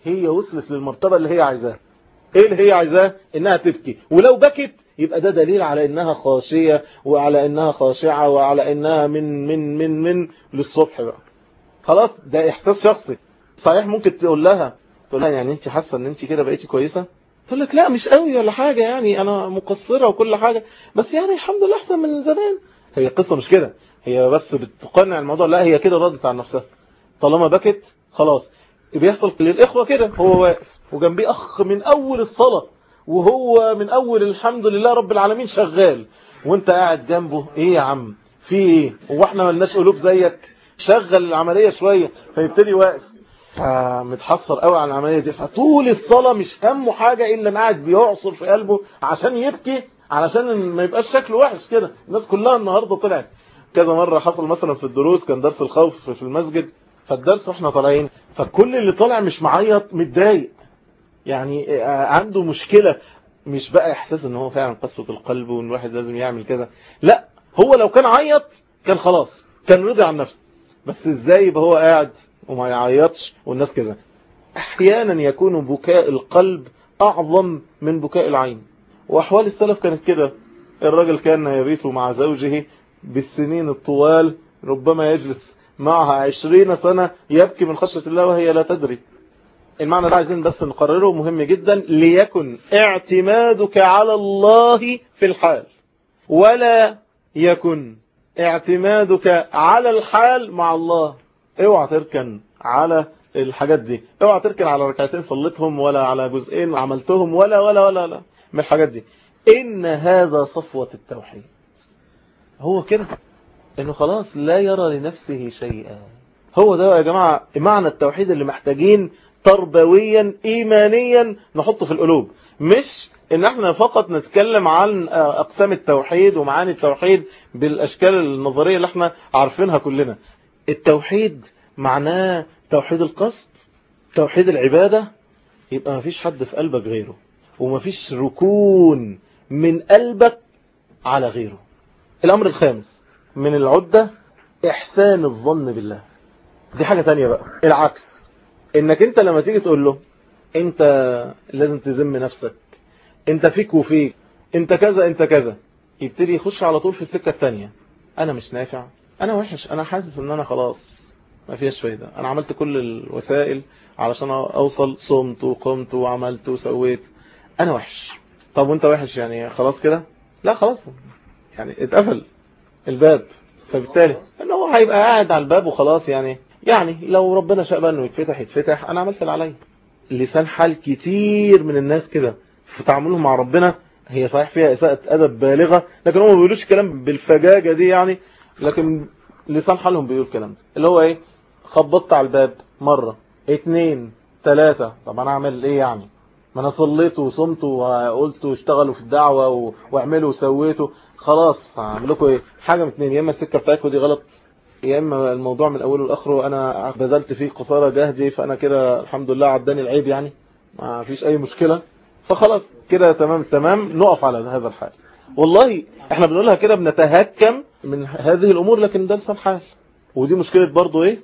هي وصلت للمرتبة اللي هي عايزاها. إيه اللي هي عايزاه؟ إنها تبكي. ولو بكت يبقى ده دليل على إنها خاشية وعلى إنها خاشعة وعلى إنها من من من من للصبح بقى. خلاص ده إحساس شخصي. صحيح ممكن تقول لها تقول لها يعني أنت حاسة إن أنت كده بقيتي كويسة؟ تقول لك لا مش قوي ولا حاجة يعني أنا مقصرة وكل حاجة. بس يعني الحمد لله أحسن من زمان. هي القصة مش كده. هي بس بتقنع الموضوع. لا هي كده ردت عن نفسها. طالما بكت خلاص. بيحصل للإخوة كده هو واقف. وجنبيه أخ من أول الصلاة. وهو من أول الحمد لله رب العالمين شغال. وانت قاعد جنبه. إيه يا عم؟ في إيه؟ هو إحنا ملناش قلوب زيك؟ شغل العملية شوية. فيبتدي واقف. فمتحصر قوي على العملية دي. فطول الصلاة مش همه حاجة إلا إن قاعد بيعصر في قلبه عشان يبكي علشان ما يبقاش شكله وحش كده. الناس كلها النهاردة طلعت. كذا مرة حصل مثلا في الدروس كان درس الخوف في المسجد. فالدرس وإحنا طالعين. فكل اللي طالع مش معيط متضايق. يعني عنده مشكلة مش بقى إحساس إن هو فعلا قسوة القلب وإن الواحد لازم يعمل كذا. لا هو لو كان عيط كان خلاص كان رضي عن نفسه. بس إزاي يبقى هو قاعد وما يعيطش والناس كذا؟ أحيانا يكون بكاء القلب أعظم من بكاء العين. وأحوال السلف كانت كده. الرجل كان يبيت مع زوجه بالسنين الطوال ربما يجلس معها عشرين سنة يبكي من خشية الله وهي لا تدري. المعنى ده عايزين بس نقرره مهم جدا ليكن اعتمادك على الله في الحال ولا يكن اعتمادك على الحال مع الله. اوعى تركن على الحاجات دي. اوعى تركن على ركعتين صليتهم ولا على جزئين عملتهم ولا ولا ولا لا من الحاجات دي. إن هذا صفوة التوحيد. هو كده. إنه خلاص لا يرى لنفسه شيئا. هو ده يا جماعة معنى التوحيد اللي محتاجين تربويا ايمانيا نحطه في القلوب. مش إن إحنا فقط نتكلم عن أقسام التوحيد ومعاني التوحيد بالأشكال النظرية اللي إحنا عارفينها كلنا. التوحيد معناه توحيد القصد توحيد العبادة. يبقى مفيش حد في قلبك غيره ومفيش ركون من قلبك على غيره. الأمر الخامس من العدة إحسان الظن بالله. دي حاجة تانية بقى. العكس. إنك أنت لما تيجي تقول له أنت لازم تذم نفسك. أنت فيك وفيك. أنت كذا أنت كذا. يبتدي يخش على طول في السكة التانية. أنا مش نافع. أنا وحش. أنا حاسس إن أنا خلاص ما فيهاش فايدة. أنا عملت كل الوسائل علشان أوصل صمت وقمت وعملت وسويت. أنا وحش. طب وأنت وحش يعني خلاص كده؟ لا خلاص. يعني اتقفل الباب. فبالتالي إن هو هيبقى قاعد على الباب وخلاص يعني يعني لو ربنا شاء بقى إنه يتفتح يتفتح. أنا عملت اللي عليا. لسان حال كتير من الناس كده. في تعاملهم مع ربنا هي صحيح فيها إساءة أدب بالغة لكن هم ما بيقولوش الكلام بالفجاجة دي يعني. لكن لسان حالهم بيقول الكلام ده. اللي هو إيه؟ خبطت على الباب مرة اتنين تلاتة. طب أنا أعمل إيه يعني؟ ما أنا صليت وصمت وقلت واشتغلوا في الدعوة. واعملوا وسويتوا. خلاص هعمل لكم إيه؟ حاجة من اتنين. يا إما السكة بتاعتكم دي غلط. يا إما الموضوع من أوله لآخره أنا بذلت فيه قصارى جهدي فأنا كده الحمد لله عداني العيب يعني. ما فيش أي مشكلة. فخلاص كده تمام تمام. نقف على هذا الحال. والله إحنا بنقولها كده بنتهكم من هذه الأمور لكن ده لسان حال. ودي مشكلة برضو إيه؟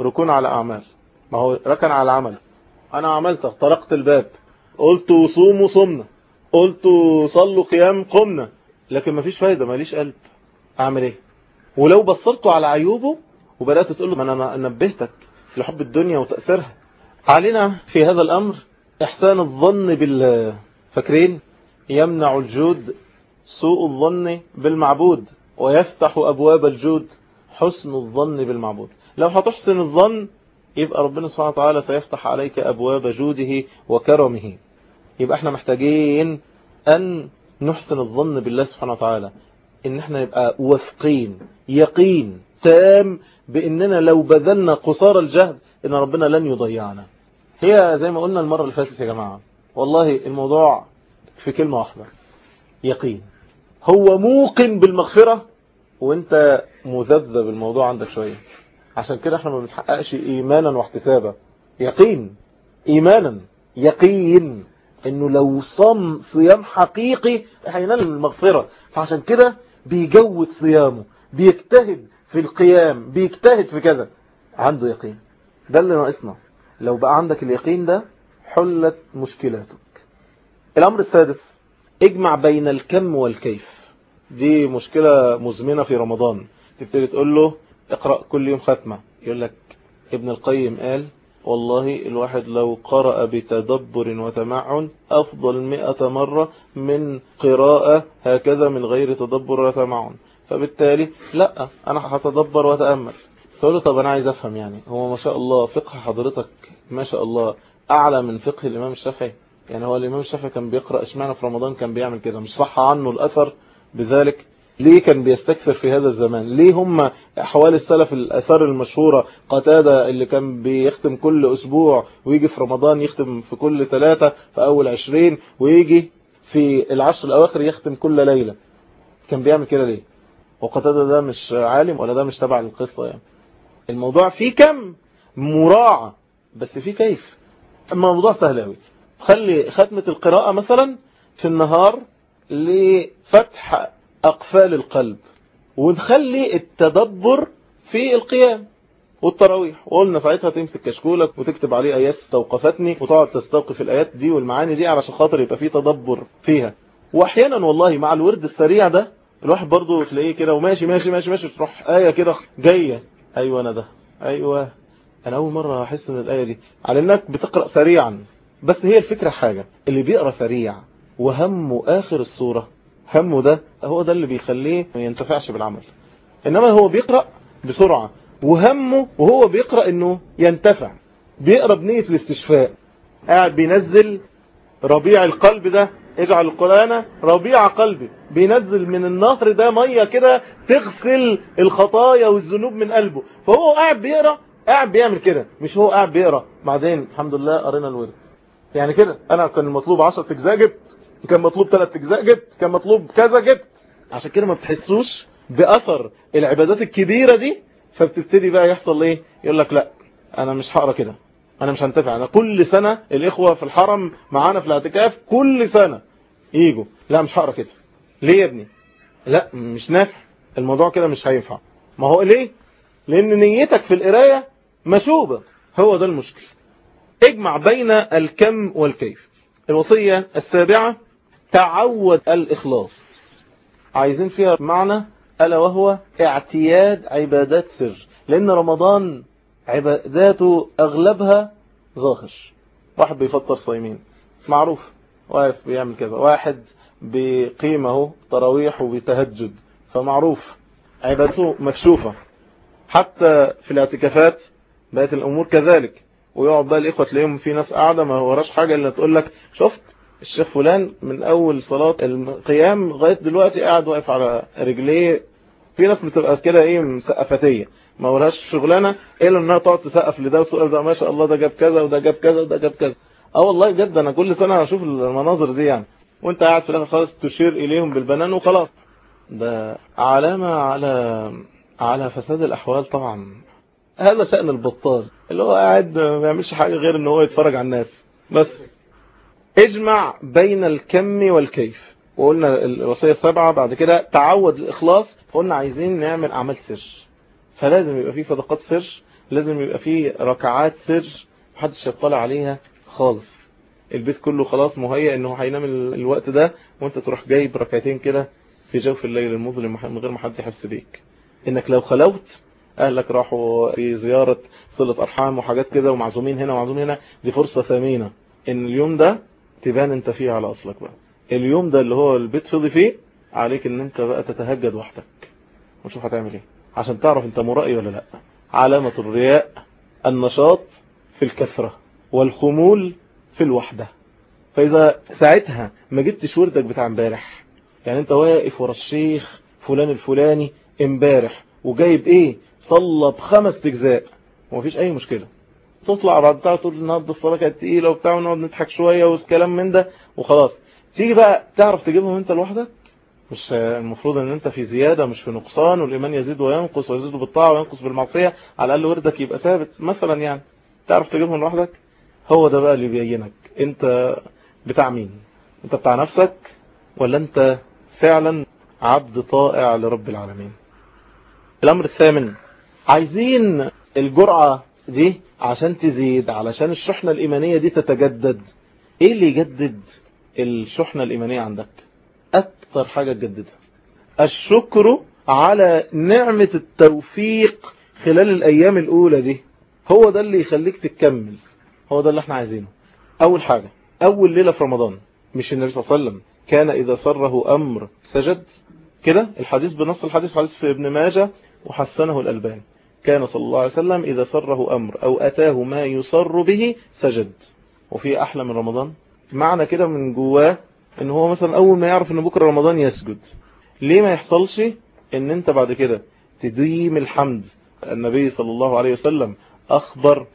ركون على أعمال. ما هو ركن على عمل. أنا عملت طرقت الباب. قلت صوموا صمنا. قلت صلوا قيام قمنا. لكن مفيش فايدة ماليش قلب. أعمل إيه؟ ولو بصرتوا على عيوبه وبدأت تقول له ما أنا نبهتك لحب الدنيا وتأثيرها. علينا في هذا الأمر إحسان الظن بالله فاكرين يمنع الجود سوء الظن بالمعبود ويفتح أبواب الجود حسن الظن بالمعبود. لو هتحسن الظن يبقى ربنا سبحانه وتعالى سيفتح عليك أبواب جوده وكرمه. يبقى إحنا محتاجين أن نحسن الظن بالله سبحانه وتعالى. إن إحنا نبقى واثقين يقين تام بإننا لو بذلنا قصار الجهد إن ربنا لن يضيعنا. هي زي ما قلنا المرة اللي فاتت يا جماعة والله الموضوع في كلمة واحدة يقين. هو موقن بالمغفرة وإنت مذذب الموضوع عندك شوية. عشان كده إحنا ما بنحققش إيمانا واحتسابا. يقين إيمانا يقين إنه لو صام صيام حقيقي هينال المغفرة. فعشان كده بيجود صيامه بيجتهد في القيام بيجتهد في كذا. عنده يقين. ده اللي ناقصنا. لو بقى عندك اليقين ده حلت مشكلاتك. الأمر السادس اجمع بين الكم والكيف. دي مشكلة مزمنة في رمضان. تبتدي تقول له اقرأ كل يوم ختمة. يقول لك ابن القيم قال والله الواحد لو قرأ بتدبر وتمعن أفضل مئة مرة من قراءة هكذا من غير تدبر وتمعن. فبالتالي لا أنا هتدبر وتأمل. تقول طب أنا عايز أفهم يعني هو ما شاء الله فقه حضرتك ما شاء الله أعلى من فقه الإمام الشافعي؟ يعني هو الإمام الشافعي كان بيقرأ إشمعنى في رمضان كان بيعمل كده؟ مش صح عنه الأثر بذلك؟ ليه كان بيستكثر في هذا الزمان؟ ليه هم أحوال السلف الأثار المشهورة قتادة اللي كان بيختم كل أسبوع ويجي في رمضان يختم في كل ثلاثة في أول عشرين ويجي في العشر الأواخر يختم كل ليلة. كان بيعمل كده ليه؟ وقتادة ده مش عالم ولا ده مش تبع القصة يعني؟ الموضوع فيه كم؟ مراعى بس فيه كيف؟ الموضوع سهل قوي خلي ختمة القراءة مثلا في النهار لفتح أقفال القلب ونخلي التدبر في القيام والتراويح. وقلنا ساعتها تمسك كشكولك وتكتب عليه آيات استوقفتني وتقعد تستوقف الآيات دي والمعاني دي علشان خاطر يبقى فيه تدبر فيها. وأحيانا والله مع الورد السريع ده الواحد برضه تلاقيه كده وماشي ماشي ماشي ماشي تروح آية كده جاية. أيوه أنا ده. أيوه. أنا أول مرة أحس من الآية دي على إنك بتقرأ سريعا. بس هي الفكرة حاجة اللي بيقرأ سريع وهمه آخر الصورة همه ده هو ده اللي بيخليه ما ينتفعش بالعمل. إنما هو بيقرأ بسرعة وهمه وهو بيقرأ إنه ينتفع. بيقرأ بنية الاستشفاء. قاعد بينزل ربيع القلب ده اجعل القرآن ربيع قلبي. بينزل من النهر ده مية كده تغسل الخطايا والذنوب من قلبه. فهو قاعد بيقرأ قاعد بيعمل كده. مش هو قاعد بيقرأ. بعدين الحمد لله قرينا الورد. يعني كده أنا كان المطلوب 10 أجزاء جبت. كان مطلوب 3 أجزاء جبت. كان مطلوب كذا جبت. عشان كده ما بتحسوش بأثر العبادات الكبيرة دي فبتبتدي بقى يحصل إيه؟ يقول لك لا أنا مش هقرأ كده. أنا مش هنتفع. أنا كل سنة الإخوة في الحرم معانا في الاعتكاف كل سنة يجوا لا مش هقرأ كده. ليه يا ابني؟ لا مش نافع. الموضوع كده مش هينفع. ما هو ليه؟ لأن نيتك في القراية مشوبة. هو ده المشكل اجمع بين الكم والكيف. الوصية السابعة تعود الإخلاص. عايزين فيها معنى؟ ألا وهو اعتياد عبادات سر. لأن رمضان عباداته أغلبها ظاهر واحد بيفطر صايمين. معروف. واقف بيعمل كذا. واحد بقيمه تراويح وبيتهجد. فمعروف. عبادته مكشوفة. حتى في الاعتكافات بقت الأمور كذلك. ويقعد بقى الإخوة تلاقيهم في ناس قاعدة ما وراش حاجة إلا تقول لك شفت؟ الشيخ فلان من أول صلاة القيام لغاية دلوقتي قاعد واقف على رجليه. في ناس بتبقى كده إيه مسقفتية. ما وراش شغلانة إلا إنها تقعد تسقف لده وتقول ده. ما شاء الله ده جاب كذا وده جاب كذا وده جاب كذا. آه والله بجد أنا كل سنة أشوف المناظر دي يعني. وأنت قاعد في الآخر خالص تشير إليهم بالبنان وخلاص. ده علامة على على فساد الأحوال طبعا. هذا شأن البطال. اللي هو قاعد ما بيعملش حاجة غير إن هو يتفرج على الناس. بس. اجمع بين الكم والكيف. وقلنا الوصية السبعة بعد كده تعود الإخلاص. قلنا عايزين نعمل أعمال سر. فلازم يبقى فيه صدقات سر لازم يبقى فيه ركعات سر محدش يطلع عليها خالص. البيت كله خلاص مهيأ إنه هينام الوقت ده وأنت تروح جايب ركعتين كده في جوف الليل المظلم من غير ما حد يحس بيك. إنك لو خلوت أهلك راحوا في زيارة صلة أرحام وحاجات كده ومعزومين هنا ومعزومين هنا دي فرصة ثمينة. إن اليوم ده تبان انت فيه على اصلك بقى. اليوم ده اللي هو البيت فضي فيه عليك ان انت بقى تتهجد وحدك. وشوف هتعمل إيه. عشان تعرف انت مرائي ولا لا. علامة الرياء النشاط في الكثرة والخمول في الوحدة. فإذا ساعتها ما جبتش وردك بتاع امبارح يعني انت واقف ورا الشيخ فلان الفلاني امبارح وجايب إيه؟ صلى بخمس أجزاء. ومفيش أي مشكلة. تطلع بعد بتاع تقول النهارده الصلاة كانت تقيلة وبتاع ونقعد نضحك شوية والكلام من ده وخلاص. تيجي بقى تعرف تجيبهم انت لوحدك؟ مش المفروض ان انت في زيادة مش في نقصان والإيمان يزيد وينقص ويزيد بالطاعة وينقص بالمعصية على الأقل وردك يبقى ثابت. مثلا يعني تعرف تجيبهم لوحدك؟ هو ده بقى اللي بيبينك انت بتاع مين؟ انت بتاع نفسك ولا انت فعلا عبد طائع لرب العالمين؟ الأمر الثامن عايزين الجرعة دي عشان تزيد علشان الشحنة الإيمانية دي تتجدد. إيه اللي يجدد الشحنة الإيمانية عندك؟ أكثر حاجة تجددها. الشكر على نعمة التوفيق خلال الأيام الأولى دي. هو ده اللي يخليك تكمل. هو ده اللي إحنا عايزينه. أول حاجة أول ليلة في رمضان مش النبي صلى الله عليه وسلم. كان إذا سره أمر سجد. كده الحديث بنص الحديث حديث في ابن ماجه وحسنه الألباني. كان صلى الله عليه وسلم إذا سره أمر أو أتاه ما يسر به سجد. وفي أحلى من رمضان. معنى كده من جواه إن هو مثلا أول ما يعرف إن بكرة رمضان يسجد. ليه ما يحصلش؟ إن أنت بعد كده تديم الحمد. النبي صلى الله عليه وسلم أخبر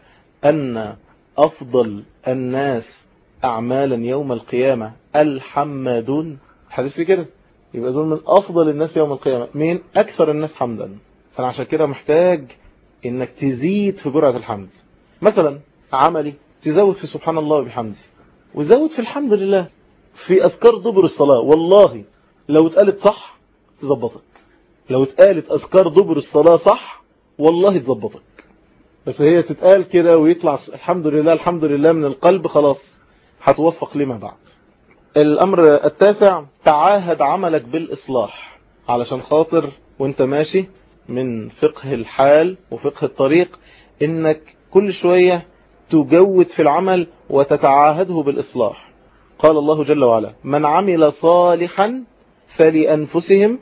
أن أفضل الناس اعمالا يوم القيامة الحمادون حديث كده. يبقى دول من أفضل الناس يوم القيامة. مين أكثر الناس حمدا. فأنا عشان كده محتاج إنك تزيد في جرعة الحمد. مثلا عملي تزود في سبحان الله وبحمده وزود في الحمد لله. في أذكار دبر الصلاة والله لو اتقالت صح تظبطك. لو اتقالت أذكار دبر الصلاة صح والله تظبطك. بس هي تتقال كده ويطلع الحمد لله الحمد لله من القلب خلاص هتوفق لما بعد. الأمر التاسع تعاهد عملك بالإصلاح علشان خاطر وانت ماشي من فقه الحال وفقه الطريق إنك كل شوية تجود في العمل وتتعاهده بالإصلاح. قال الله جل وعلا من عمل صالحا فلأنفسهم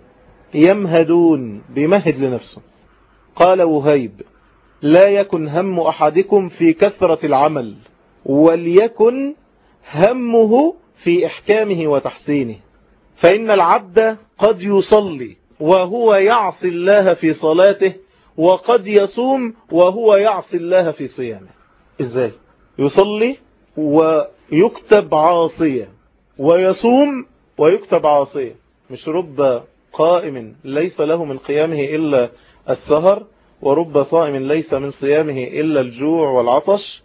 يمهدون بمهد لنفسه. قال وهيب لا يكن هم أحدكم في كثرة العمل وليكن همه في إحكامه وتحسينه فإن العبد قد يصلي وهو يعصي الله في صلاته وقد يصوم وهو يعصي الله في صيامه. إزاي؟ يصلي ويكتب عاصيا ويصوم ويكتب عاصيا مش رب قائم ليس له من قيامه إلا السهر ورب صائم ليس من صيامه إلا الجوع والعطش.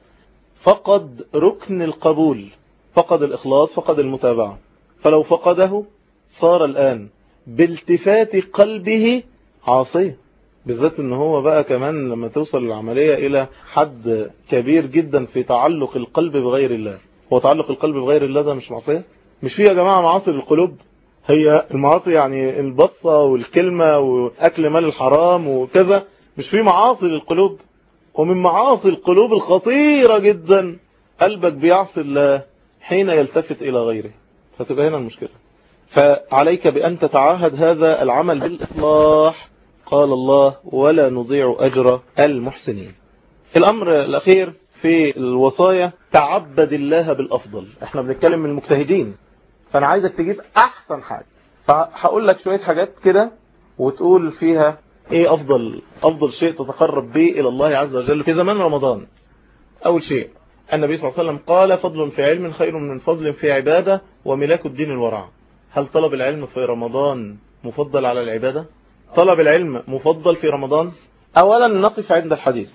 فقد ركن القبول فقد الإخلاص فقد المتابعة. فلو فقده صار الآن بالتفات قلبه عاصية. بالذات إن هو بقى كمان لما توصل العملية إلى حد كبير جدا في تعلق القلب بغير الله. هو تعلق القلب بغير الله ده مش معصية؟ مش فيه يا جماعة معاصي للقلوب؟ هي المعاصي يعني البصة والكلمة وأكل مال الحرام وكذا. مش فيه معاصي للقلوب؟ ومن معاصي القلوب الخطيرة جدا قلبك بيعصي الله حين يلتفت إلى غيره. فتبقى هنا المشكلة. فعليك بأن تتعاهد هذا العمل بالإصلاح. قال الله ولا نضيع أجر المحسنين. الأمر الأخير في الوصايا تعبد الله بالأفضل. إحنا بنتكلم من المجتهدين. فأنا عايزك تجيب أحسن حاجة. فهقول لك شوية حاجات كده وتقول فيها إيه أفضل أفضل شيء تتقرب به إلى الله عز وجل في زمان رمضان. أول شيء النبي صلى الله عليه وسلم قال فضل في علم خير من فضل في عبادة وملاك الدين الورع. هل طلب العلم في رمضان مفضل على العبادة؟ طلب العلم مفضل في رمضان؟ اولا نقف عند الحديث.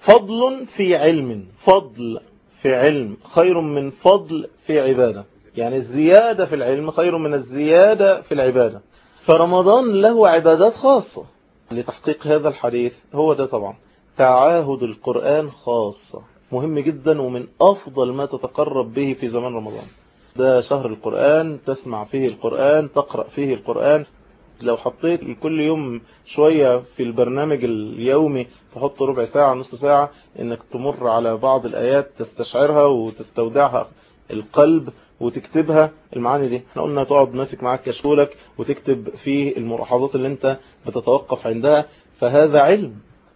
فضل في علم فضل في علم خير من فضل في عبادة. يعني الزيادة في العلم خير من الزيادة في العبادة. فرمضان له عبادات خاصة. لتحقيق هذا الحديث هو ده طبعا. تعاهد القرآن خاصة. مهم جدا ومن أفضل ما تتقرب به في زمان رمضان. ده شهر القرآن تسمع فيه القرآن تقرأ فيه القرآن. لو حطيت كل يوم شوية في البرنامج اليومي تحط ربع ساعة نص ساعة إنك تمر على بعض الآيات تستشعرها وتستودعها. القلب وتكتبها المعاني دي. إحنا قلنا تقعد ماسك معاك كشكولك وتكتب فيه الملاحظات اللي أنت بتتوقف عندها. فهذا علم.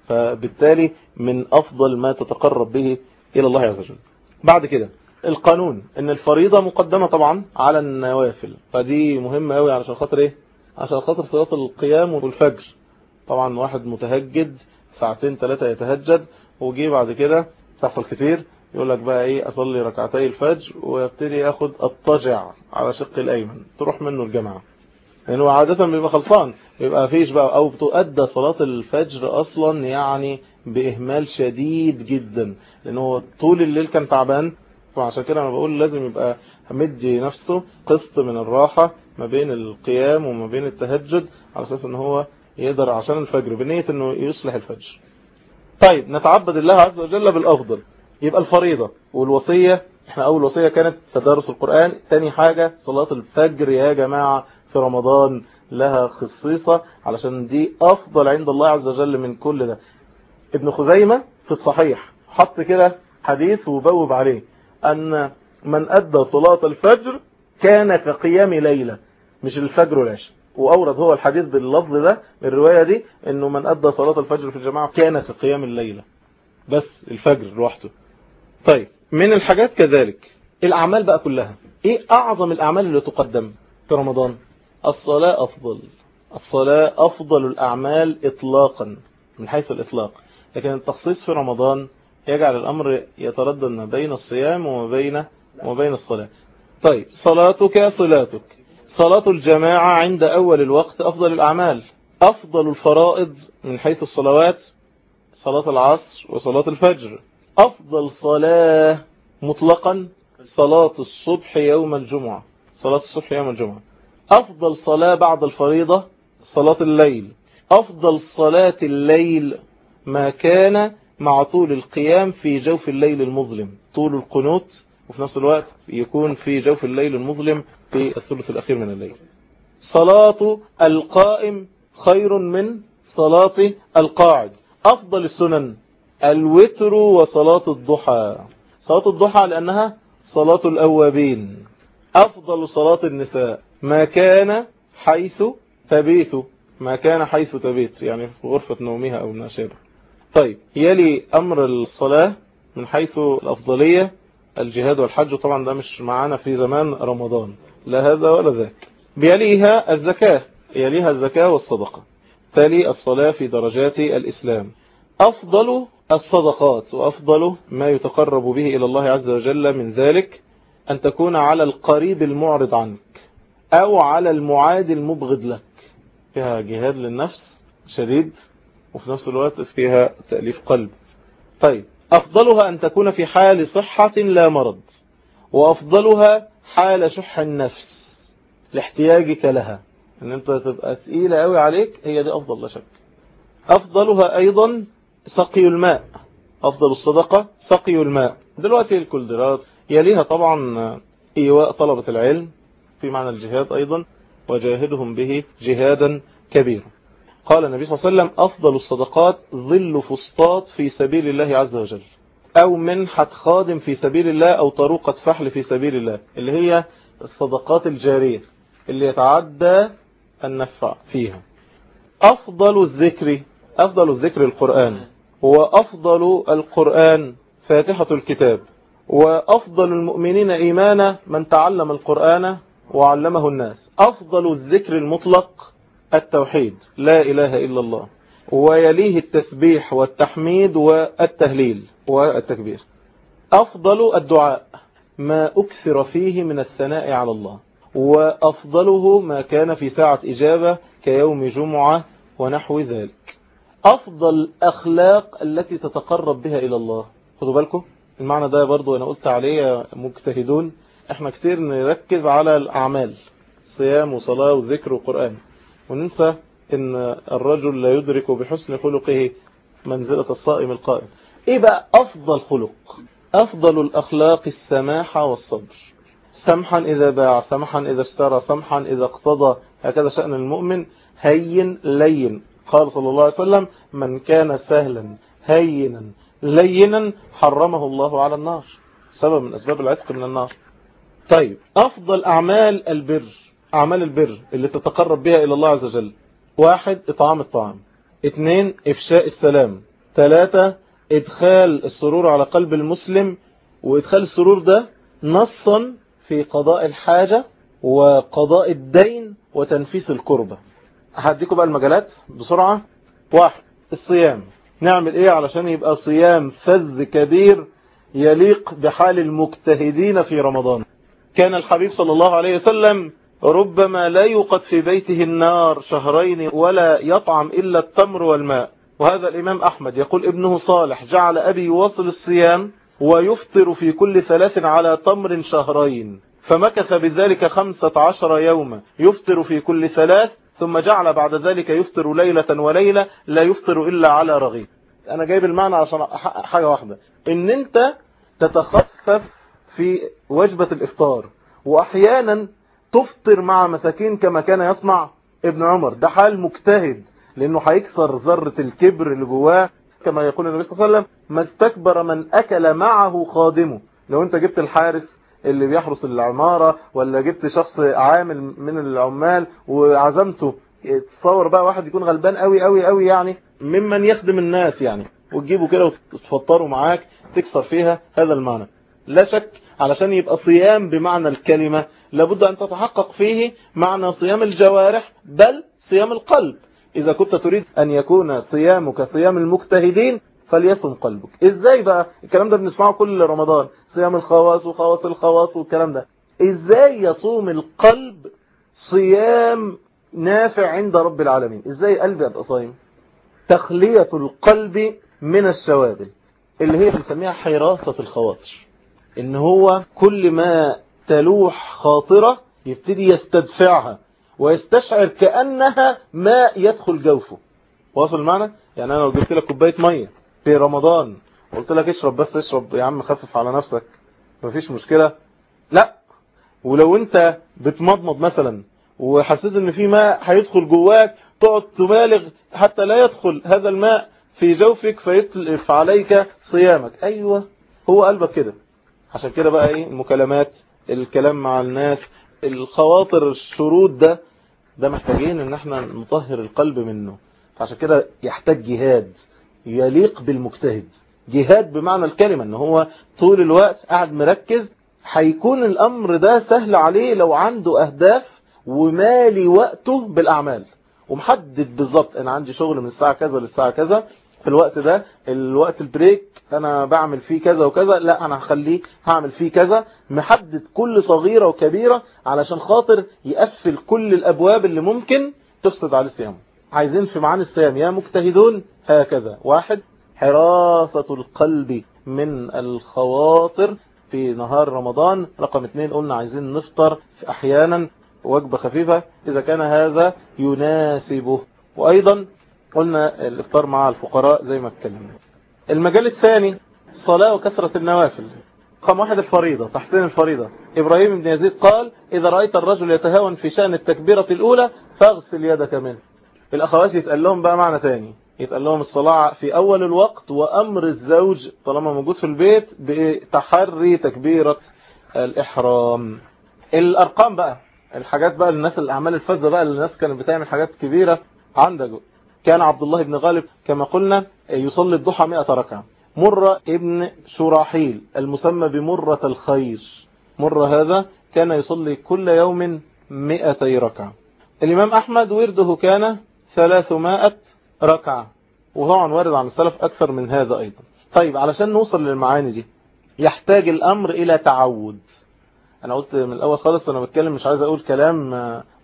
فبالتالي من أفضل ما تتقرب به إلى الله عز وجل. بعد كده القانون إن الفريضة مقدمة طبعا على النوافل. فدي مهمة قوي علشان خاطر إيه؟ عشان خاطر صلاة القيام والفجر. طبعا واحد متهجد ساعتين ثلاثة يتهجد وجي بعد كده تحصل كتير يقول لك بقى إيه؟ أصلي ركعتي الفجر ويبتدي آخد اضطجع على شق الأيمن. تروح منه الجماعة. لأنه يعني عادة بيبقى خلصان. بيبقى فيش بقى أو بتؤدى صلاة الفجر أصلا يعني بإهمال شديد جدا. لأنه طول الليل كان تعبان وعشان كده أنا بقول لازم يبقى مدي نفسه قسط من الراحة ما بين القيام وما بين التهجد على أساس إن هو يقدر عشان الفجر بنية إنه يصلح الفجر. طيب نتعبد الله عز وجل بالأفضل. يبقى الفريضة والوصية إحنا أول وصية كانت تدارس القرآن تاني حاجة صلاة الفجر يا جماعة في رمضان لها خصيصة علشان دي أفضل عند الله عز وجل من كل ده. ابن خزيمة في الصحيح حط كده حديث وبوب عليه. أن من أدى صلاة الفجر كان كقيام ليلة مش الفجر والعشاء. وأورد هو الحديث باللفظ ده الرواية دي أنه من أدى صلاة الفجر في الجماعة كان كقيام الليلة. بس الفجر لوحده. طيب من الحاجات كذلك الأعمال بقى كلها. إيه أعظم الأعمال اللي تقدم في رمضان؟ الصلاة أفضل. الصلاة أفضل الأعمال إطلاقا من حيث الإطلاق. لكن التخصيص في رمضان يجعل الأمر يتردد ما بين الصيام وما بين وما بين الصلاة. طيب صلاتك صلاتك. صلاة الجماعة عند أول الوقت أفضل الأعمال. أفضل الفرائض من حيث الصلوات صلاة العصر وصلاة الفجر. أفضل صلاة مطلقا صلاة الصبح يوم الجمعة. صلاة الصبح يوم الجمعة. أفضل صلاة بعد الفريضة صلاة الليل. أفضل صلاة الليل ما كان مع طول القيام في جوف الليل المظلم. طول القنوت وفي نفس الوقت يكون في جوف الليل المظلم في الثلث الأخير من الليل. صلاة القائم خير من صلاة القاعد. أفضل السنن الوتر وصلاة الضحى. صلاة الضحى لأنها صلاة الأوابين. أفضل صلاة النساء. ما كان حيث تبيت ما كان حيث تبيت يعني في غرفة نومها أو ما شابه طيب يلي أمر الصلاة من حيث الأفضلية الجهاد والحج طبعا ده مش معانا في زمان رمضان لا هذا ولا ذاك. بيليها الزكاة يليها الزكاة والصدقة. تلي الصلاة في درجات الإسلام. أفضل الصدقات وأفضل ما يتقرب به إلى الله عز وجل من ذلك أن تكون على القريب المعرض عنك أو على المعاد المبغض لك. فيها جهاد للنفس شديد وفي نفس الوقت فيها تأليف قلب. طيب أفضلها أن تكون في حال صحة لا مرض وأفضلها حال شح النفس لاحتياجك لها. إن أنت تبقى تقيلة قوي عليك هي دي أفضل لا شك. أفضلها أيضا سقي الماء. أفضل الصدقة سقي الماء. دلوقتي الكولدرات يليها طبعا إيواء طلبة العلم في معنى الجهاد أيضا وجاهدهم به جهادا كبيرا. قال النبي صلى الله عليه وسلم أفضل الصدقات ظل فسطاط في سبيل الله عز وجل أو منحة خادم في سبيل الله أو طروقة فحل في سبيل الله اللي هي الصدقات الجارية اللي يتعدى النفع فيها. أفضل الذكر أفضل الذكر القرآن وأفضل القرآن فاتحة الكتاب وأفضل المؤمنين إيمانا من تعلم القرآن وعلمه الناس. أفضل الذكر المطلق التوحيد. لا إله إلا الله. ويليه التسبيح والتحميد والتهليل والتكبير. أفضل الدعاء ما أكثر فيه من الثناء على الله. وأفضله ما كان في ساعة إجابة كيوم جمعة ونحو ذلك. أفضل أخلاق التي تتقرب بها إلى الله. خدوا بالكم؟ المعنى ده برضو أنا قلت عليه مجتهدون. إحنا كتير نركز على الأعمال. صيام وصلاة وذكر وقرآن. وننسى إن الرجل لا يدرك بحسن خلقه منزلة الصائم القائم. إيه بقى أفضل خلق أفضل الأخلاق السماحة والصبر. سمحا إذا باع سمحا إذا اشترى سمحا إذا اقتضى هكذا شأن المؤمن. هين لين. قال صلى الله عليه وسلم من كان سهلا هينا لينا حرمه الله على النار. سبب من أسباب العتق من النار. طيب أفضل أعمال البر. أعمال البر اللي تتقرب بها إلى الله عز وجل. واحد إطعام الطعام. اثنين إفشاء السلام. ثلاثة إدخال السرور على قلب المسلم. وإدخال السرور ده نصا في قضاء الحاجة وقضاء الدين وتنفيس الكربة. هديكم بقى المجالات بسرعة. واحد الصيام. نعمل إيه علشان يبقى صيام فذ كبير يليق بحال المجتهدين في رمضان؟ كان الحبيب صلى الله عليه وسلم ربما لا يوقد في بيته النار شهرين ولا يطعم إلا التمر والماء. وهذا الإمام أحمد يقول ابنه صالح جعل أبي يواصل الصيام ويفطر في كل ثلاث على تمر شهرين. فمكث بذلك خمسة عشر يوما. يفطر في كل ثلاث ثم جعل بعد ذلك يفطر ليلة وليلة لا يفطر إلا على رغيف. أنا جايب المعنى عشان حاجة واحدة. إن أنت تتخفف في وجبة الإفطار وأحيانا تفطر مع مساكين كما كان يصنع ابن عمر. ده حال مجتهد لأنه هيكسر ذرة الكبر اللي جواه. كما يقول النبي صلى الله عليه وسلم ما استكبر من أكل معه خادمه. لو أنت جبت الحارس اللي بيحرس العمارة ولا جبت شخص عامل من العمال وعزمته تصور بقى واحد يكون غلبان قوي قوي قوي يعني. ممن يخدم الناس يعني. وتجيبه كده وتفطروا معاك تكسر فيها هذا المعنى. لا شك علشان يبقى صيام بمعنى الكلمة لابد أن تتحقق فيه معنى صيام الجوارح بل صيام القلب. إذا كنت تريد أن يكون صيامك صيام المجتهدين فليصم قلبك. إزاي بقى؟ الكلام ده بنسمعه كل رمضان. صيام الخواص وخواص الخواص والكلام ده. إزاي يصوم القلب صيام نافع عند رب العالمين؟ إزاي قلبي أبقى صايم؟ تخلية القلب من الشواغل اللي هي بنسميها حراسة الخواطر. إن هو كل ما تلوح خاطرة يبتدي يستدفعها ويستشعر كأنها ماء يدخل جوفه. واصل المعنى يعني أنا لو جبت لك كوباية مية في رمضان قلت لك اشرب بس اشرب يا عم خفف على نفسك مفيش مشكلة. لا. ولو انت بتمضمض مثلا وحسيت إن في ماء هيدخل جواك تقعد تبالغ حتى لا يدخل هذا الماء في جوفك فيتلف عليك صيامك. أيوه هو قلبك كده. عشان كده بقى إيه المكالمات الكلام مع الناس الخواطر الشرود ده ده محتاجين إن إحنا نطهر القلب منه. عشان كده يحتاج جهاد يليق بالمجتهد. جهاد بمعنى الكلمة إن هو طول الوقت قاعد مركز. هيكون الأمر ده سهل عليه لو عنده أهداف ومالي وقته بالأعمال. ومحدد بالظبط أنا عندي شغل من الساعة كذا للساعة كذا في الوقت ده الوقت البريك أنا بعمل فيه كذا وكذا لا أنا هخليه هعمل فيه كذا محدد كل صغيرة وكبيرة علشان خاطر يقفل كل الأبواب اللي ممكن تفسد على الصيام. عايزين في معاني الصيام يا مجتهدون هكذا. واحد حراسة القلب من الخواطر في نهار رمضان. رقم اثنين قلنا عايزين نفطر أحيانا وجبة خفيفة. إذا كان هذا يناسبه. وأيضا قلنا الإفطار مع الفقراء زي ما اتكلمنا. المجال الثاني الصلاة وكثرة النوافل. رقم واحد الفريضة تحسين الفريضة. إبراهيم بن يزيد قال إذا رأيت الرجل يتهاون في شأن التكبيرة الأولى فاغسل يدك منه. الأخوات يتقال لهم بقى معنى تاني يتقال لهم الصلاة في أول الوقت وأمر الزوج طالما موجود في البيت بتحري تكبيرة الإحرام. الأرقام بقى الحاجات بقى الناس الأعمال الفذة بقى اللي الناس كانت بتعمل حاجات كبيرة عندك. كان عبد الله بن غالب كما قلنا يصلي الضحى 100 ركعة. مرة ابن شراحيل المسمى بمرة الخير مرة هذا كان يصلي كل يوم 200 ركعة. الإمام أحمد ورده كان 300 ركعة. وطبعا وارد عن السلف أكثر من هذا أيضا. طيب علشان نوصل للمعاني دي يحتاج الأمر إلى تعود. أنا قلت من الأول خالص أنا بتكلم مش عايز أقول كلام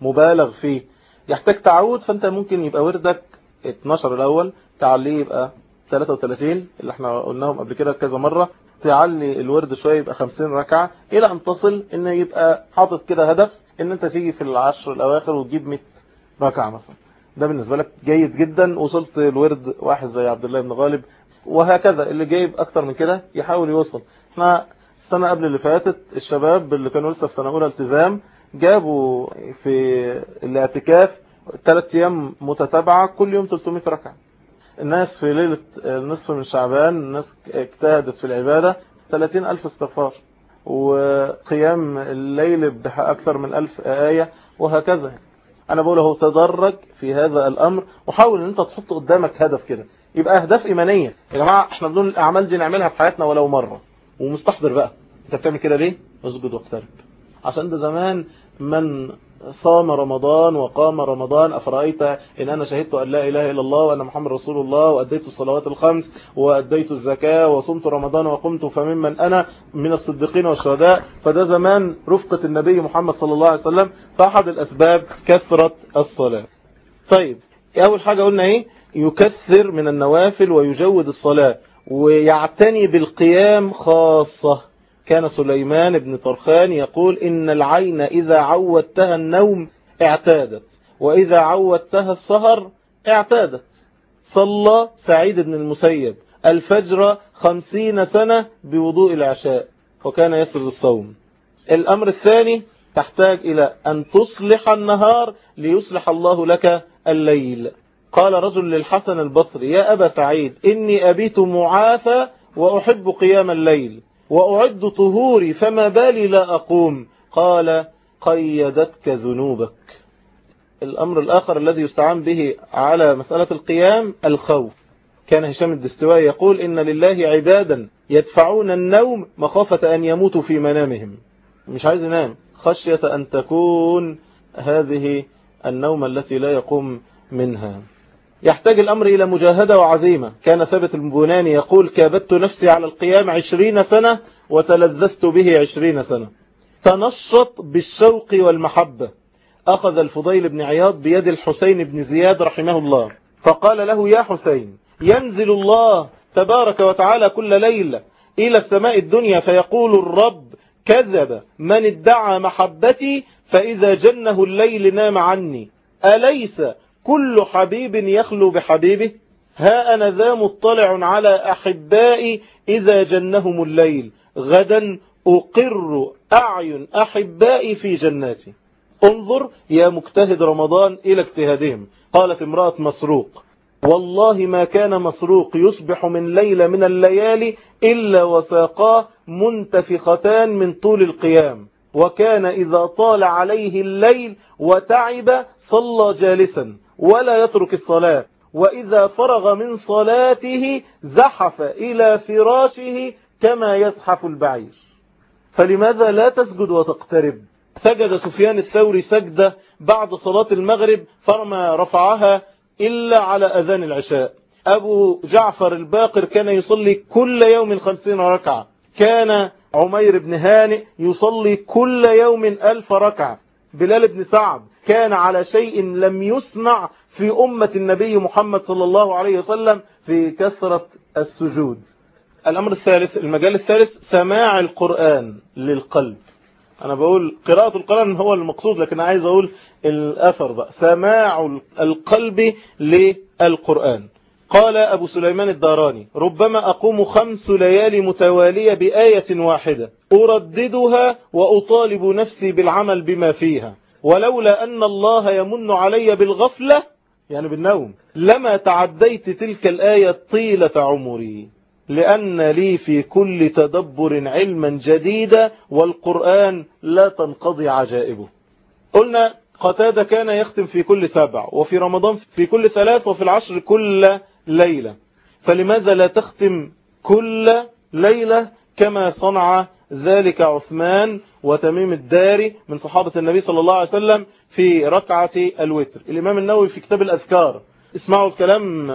مبالغ فيه. يحتاج تعود فأنت ممكن يبقى وردك 12 الأول تعليه يبقى 33 اللي إحنا قلناهم قبل كده كذا مرة. تعلي الورد شوية يبقى 50 ركعة إلى أن تصل إن يبقى حاطط كده هدف إن أنت تيجي في العشر الأواخر وتجيب 100 ركعة مثلا. ده بالنسبة لك جيد جدا وصلت الورد واحد زي عبد الله بن غالب وهكذا. اللي جايب أكتر من كده يحاول يوصل. إحنا السنة قبل اللي فاتت الشباب اللي كانوا لسه في سنة أولى التزام جابوا في الاعتكاف ثلاث أيام متتابعة كل يوم 300 ركعة. الناس في ليلة النصف من شعبان الناس اجتهدت في العبادة 30 ألف استغفار. وقيام الليل بأكثر من ألف آية وهكذا. أنا بقول هو تدرج في هذا الأمر وحاول أن أنت تحط قدامك هدف كده. يبقى أهداف إيمانية. يا جماعة إحنا بدون الأعمال دي نعملها في حياتنا ولو مرة. ومستحضر بقى. أنت بتعمل كده ليه؟ اسجد واقترب. عشان ده زمان من صام رمضان وقام رمضان أفرأيت إن أنا شهدت أن لا إله إلا الله وأن محمد رسول الله وأديت الصلوات الخمس وأديت الزكاة وصمت رمضان وقمت فممن أنا من الصديقين والشهداء. فده زمان رفقة النبي محمد صلى الله عليه وسلم فأحد الأسباب كثرة الصلاة. طيب أول حاجة قلنا إيه؟ يكثر من النوافل ويجود الصلاة ويعتني بالقيام خاصة. كان سليمان بن طرخان يقول إن العين إذا عودتها النوم اعتادت وإذا عودتها السهر اعتادت. صلى سعيد بن المسيب الفجر خمسين سنة بوضوء العشاء وكان يسرد الصوم الأمر الثاني تحتاج إلى أن تصلح النهار ليصلح الله لك الليل. قال رجل للحسن البصري يا أبا سعيد إني أبيت معافى وأحب قيام الليل. وأعد طهوري فما بالي لا أقوم. قال قيدتك ذنوبك. الأمر الآخر الذي يستعان به على مسألة القيام الخوف. كان هشام الدستوائي يقول إن لله عبادا يدفعون النوم مخافة أن يموتوا في منامهم. مش عايز ينام. خشية أن تكون هذه النوم التي لا يقوم منها. يحتاج الأمر إلى مجاهدة وعزيمة. كان ثابت البناني يقول كابدت نفسي على القيام عشرين سنة وتلذذت به عشرين سنة. تنشط بالشوق والمحبة. أخذ الفضيل بن عياض بيد الحسين بن زياد رحمه الله. فقال له يا حسين ينزل الله تبارك وتعالى كل ليلة إلى السماء الدنيا فيقول الرب كذب. من ادعى محبتي فإذا جنه الليل نام عني. أليس كل حبيب يخلو بحبيبه. ها أنا ذا مطلع على أحبائي إذا جنهم الليل. غدا أقر أعين أحبائي في جناتي. انظر يا مجتهد رمضان إلى اجتهادهم. قالت امرأة مسروق والله ما كان مسروق يصبح من ليلة من الليالي إلا وساقاه منتفختان من طول القيام. وكان إذا طال عليه الليل وتعب صلى جالسا. ولا يترك الصلاة. وإذا فرغ من صلاته زحف إلى فراشه كما يزحف البعير. فلماذا لا تسجد وتقترب؟ سجد سفيان الثوري سجدة بعد صلاة المغرب فرما رفعها إلا على أذان العشاء. أبو جعفر الباقر كان يصلي كل يوم خمسين ركعة. كان عمير بن هانئ يصلي كل يوم ألف ركعة. بلال بن سعد كان على شيء لم يسمع في أمة النبي محمد صلى الله عليه وسلم في كثرة السجود. الأمر الثالث المجال الثالث سماع القرآن للقلب. أنا بقول قراءة القرآن هو المقصود لكن عايز أقول الأثر بقى. سماع القلب للقرآن. قال أبو سليمان الداراني ربما أقوم خمس ليالي متوالية بآية واحدة. أرددها وأطالب نفسي بالعمل بما فيها. ولولا أن الله يمن علي بالغفلة يعني بالنوم لما تعديت تلك الآية طيلة عمري لأن لي في كل تدبر علما جديدا والقرآن لا تنقضي عجائبه. قلنا قتادة كان يختم في كل سبع وفي رمضان في كل ثلاث وفي العشر كل ليلة. فلماذا لا تختم كل ليلة كما صنع ذلك عثمان وتميم الداري من صحابة النبي صلى الله عليه وسلم في ركعة الوتر. الإمام النووي في كتاب الأذكار اسمعوا الكلام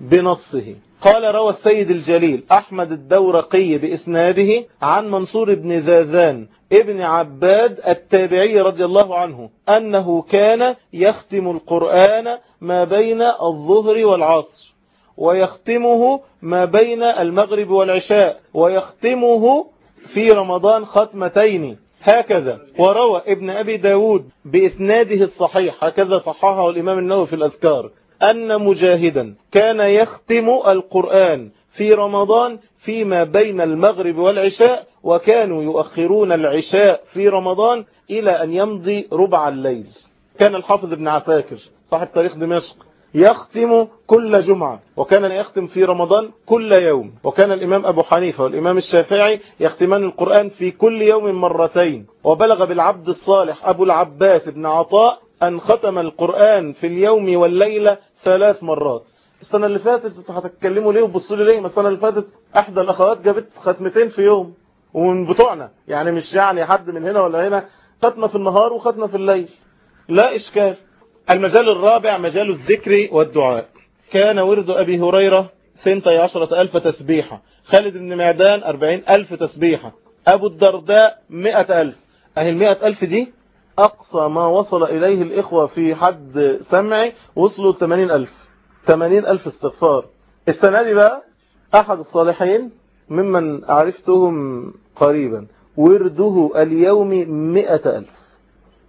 بنصه. قال روى السيد الجليل أحمد الدورقي بإسناده عن منصور بن ذاذان ابن عباد التابعي رضي الله عنه أنه كان يختم القرآن ما بين الظهر والعصر ويختمه ما بين المغرب والعشاء ويختمه في رمضان ختمتين هكذا. وروى ابن أبي داود بإسناده الصحيح هكذا صححه الإمام النووي في الأذكار أن مجاهدا كان يختم القرآن في رمضان فيما بين المغرب والعشاء وكانوا يؤخرون العشاء في رمضان إلى أن يمضي ربع الليل. كان الحافظ ابن عساكر صاحب تاريخ دمشق يختم كل جمعة وكان يختم في رمضان كل يوم. وكان الإمام أبو حنيفة والإمام الشافعي يختمان القرآن في كل يوم مرتين. وبلغ بالعبد الصالح أبو العباس بن عطاء أن ختم القرآن في اليوم والليلة ثلاث مرات. السنة اللي فاتت أنتوا هتتكلموا ليه وبصوا لي ليه؟ ما السنة اللي فاتت أحدى الأخوات جابت ختمتين في يوم. ومن بتوعنا. يعني مش يعني حد من هنا ولا هنا. ختمة في النهار وختمة في الليل. لا إشكال. المجال الرابع مجال الذكر والدعاء. كان ورد أبي هريرة سنتي عشرة ألف تسبيحة. خالد بن معدان أربعين ألف تسبيحة. أبو الدرداء مئة ألف. أهي المئة ألف دي أقصى ما وصل إليه الإخوة في حد سمعي وصلوا 80 ألف. 80 ألف استغفار. السنة دي بقى أحد الصالحين ممن عرفتهم قريبا. ورده اليوم 100 ألف.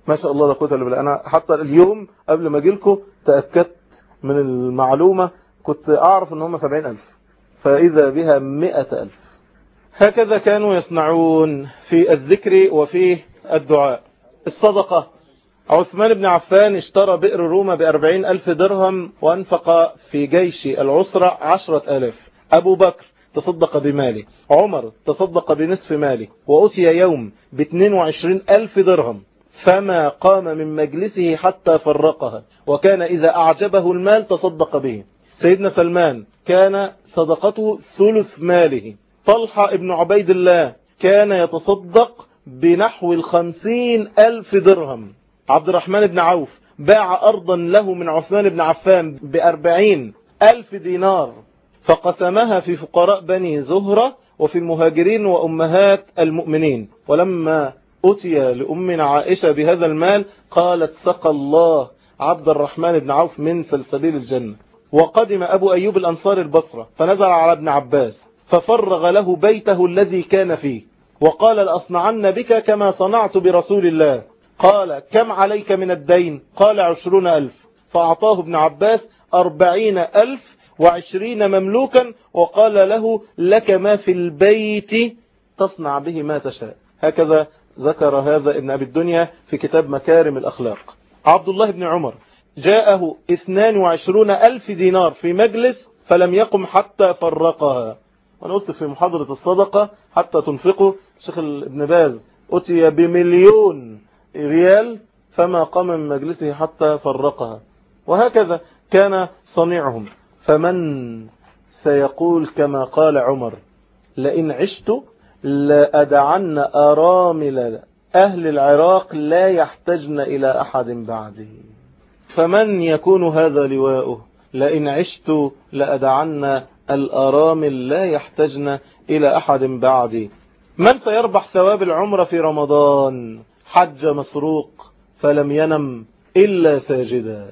ما شاء الله لا قوة إلا بالله. أنا حتى اليوم قبل ما أجيلكم تأكدت من المعلومة كنت أعرف أن هم 70 ألف. فإذا بها 100 ألف. هكذا كانوا يصنعون في الذكر وفي الدعاء. الصدقة. عثمان بن عفان اشترى بئر روما بأربعين ألف درهم وأنفق في جيش العسرة عشرة ألاف. أبو بكر تصدق بماله. عمر تصدق بنصف ماله. وأتي يوم باثنين وعشرين ألف درهم. فما قام من مجلسه حتى فرقها وكان إذا أعجبه المال تصدق به. سيدنا سلمان كان صدقته ثلث ماله. طلحة ابن عبيد الله كان يتصدق بنحو الخمسين ألف درهم. عبد الرحمن بن عوف باع أرضا له من عثمان بن عفان بأربعين ألف دينار فقسمها في فقراء بني زهرة وفي المهاجرين وأمهات المؤمنين. ولما أتي لأمنا عائشة بهذا المال قالت سقى الله عبد الرحمن بن عوف من سلسبيل الجنة. وقدم أبو أيوب الأنصار البصرة فنزل على ابن عباس ففرغ له بيته الذي كان فيه وقال لأصنعن بك كما صنعت برسول الله. قال كم عليك من الدين؟ قال عشرون ألف. فأعطاه ابن عباس أربعين ألف وعشرين مملوكا وقال له لك ما في البيت تصنع به ما تشاء. هكذا ذكر هذا ابن أبي الدنيا في كتاب مكارم الأخلاق. عبد الله بن عمر جاءه 22 ألف دينار في مجلس فلم يقم حتى فرقها. وأنا قلت في محاضرة الصدقة حتى تنفقوا شيخ ابن باز أتي بمليون ريال فما قام من مجلسه حتى فرقها. وهكذا كان صنيعهم. فمن سيقول كما قال عمر لئن عشت لأدعن أرامل أهل العراق لا يحتجن إلى أحد بعده. فمن يكون هذا لواؤه؟ لئن عشت لأدعن الأرامل لا يحتجن إلى أحد بعدي. من سيربح ثواب العمر في رمضان؟ حج مسروق فلم ينم إلا ساجدا.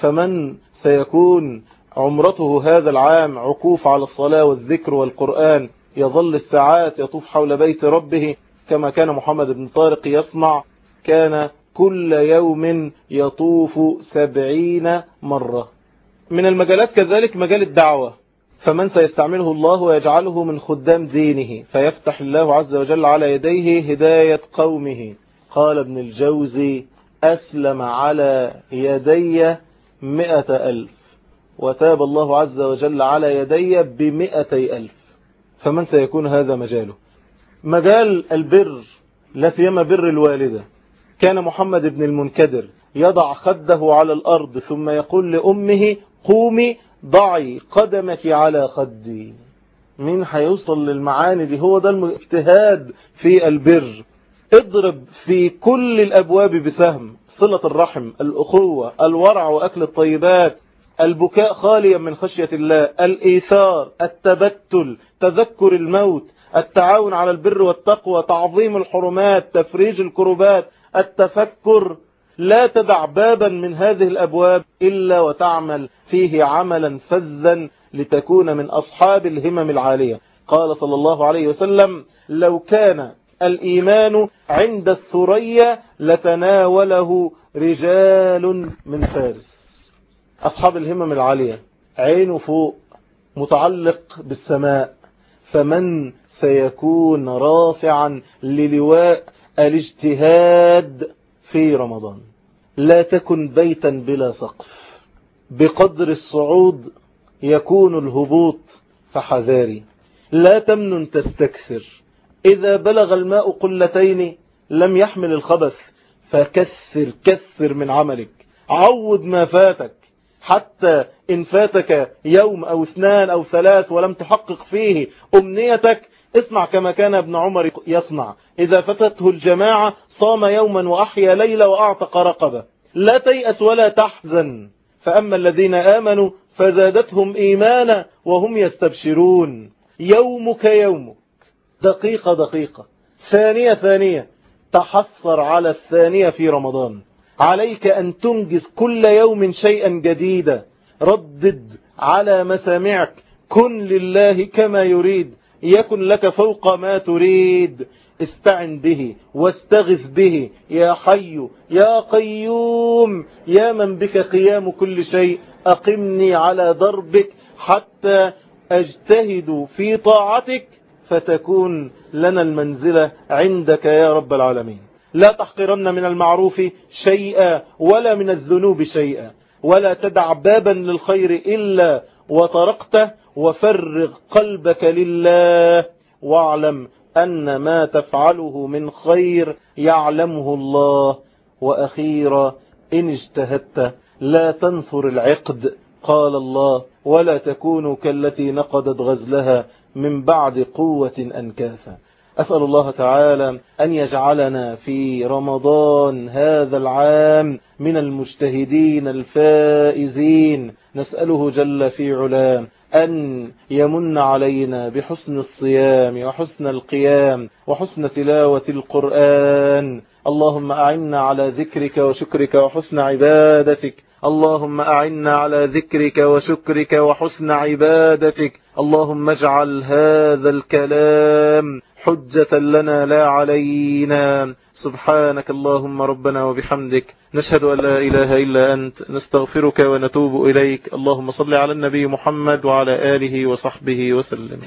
فمن سيكون عمرته هذا العام عكوف على الصلاة والذكر والقرآن؟ يظل الساعات يطوف حول بيت ربه كما كان محمد بن طارق يصنع كان كل يوم يطوف سبعين مرة. من المجالات كذلك مجال الدعوة فمن سيستعمله الله ويجعله من خدام دينه فيفتح الله عز وجل على يديه هداية قومه. قال ابن الجوزي أسلم على يدي مئة ألف. وتاب الله عز وجل على يدي بمئتي ألف. فمن سيكون هذا مجاله؟ مجال البر لا سيما بر الوالدة. كان محمد بن المنكدر يضع خده على الأرض ثم يقول لأمه قومي ضعي قدمك على خدي. مين هيوصل للمعاني دي هو ده الاجتهاد في البر. اضرب في كل الأبواب بسهم. صلة الرحم الأخوة الورع وأكل الطيبات. البكاء خاليا من خشية الله الإيثار التبتل تذكر الموت التعاون على البر والتقوى تعظيم الحرمات تفريج الكربات التفكر. لا تدع بابا من هذه الأبواب إلا وتعمل فيه عملا فذا لتكون من أصحاب الهمم العالية. قال صلى الله عليه وسلم لو كان الإيمان عند الثريا لتناوله رجال من فارس. أصحاب الهمم العالية. عينه فوق متعلق بالسماء. فمن سيكون رافعا للواء الاجتهاد في رمضان؟ لا تكن بيتا بلا سقف. بقدر الصعود يكون الهبوط فحذاري. لا تمنن تستكثر. إذا بلغ الماء قلتين لم يحمل الخبث فكثر كثر من عملك. عوض ما فاتك. حتى إن فاتك يوم أو اثنان أو ثلاث ولم تحقق فيه أمنيتك اسمع كما كان ابن عمر يصنع إذا فتته الجماعة صام يوما وأحيا ليلة وأعتق رقبة. لا تيأس ولا تحزن. فأما الذين آمنوا فزادتهم إيمانا وهم يستبشرون. يومك يومك. دقيقة دقيقة. ثانية ثانية. تحصر على الثانية في رمضان. عليك أن تنجز كل يوم شيئا جديدا. ردد على مسامعك. كن لله كما يريد. يكن لك فوق ما تريد. استعن به واستغث به. يا حي يا قيوم يا من بك قيام كل شيء. أقمني على دربك حتى أجتهد في طاعتك فتكون لنا المنزلة عندك يا رب العالمين. لا تحقرن من المعروف شيئا ولا من الذنوب شيئا. ولا تدع بابا للخير إلا وطرقته وفرغ قلبك لله. واعلم أن ما تفعله من خير يعلمه الله. وأخيرا إن اجتهدت لا تنثر العقد. قال الله ولا تكونوا كالتي نقضت غزلها من بعد قوة أنكاثا. أسأل الله تعالى أن يجعلنا في رمضان هذا العام من المجتهدين الفائزين. نسأله جل في علام أن يمن علينا بحسن الصيام وحسن القيام وحسن تلاوة القرآن. اللهم أعنا على ذكرك وشكرك وحسن عبادتك. اللهم أعنا على ذكرك وشكرك وحسن عبادتك. اللهم اجعل هذا الكلام حجة لنا لا علينا. سبحانك اللهم ربنا وبحمدك. نشهد أن لا إله إلا أنت. نستغفرك ونتوب إليك. اللهم صل على النبي محمد وعلى آله وصحبه وسلم.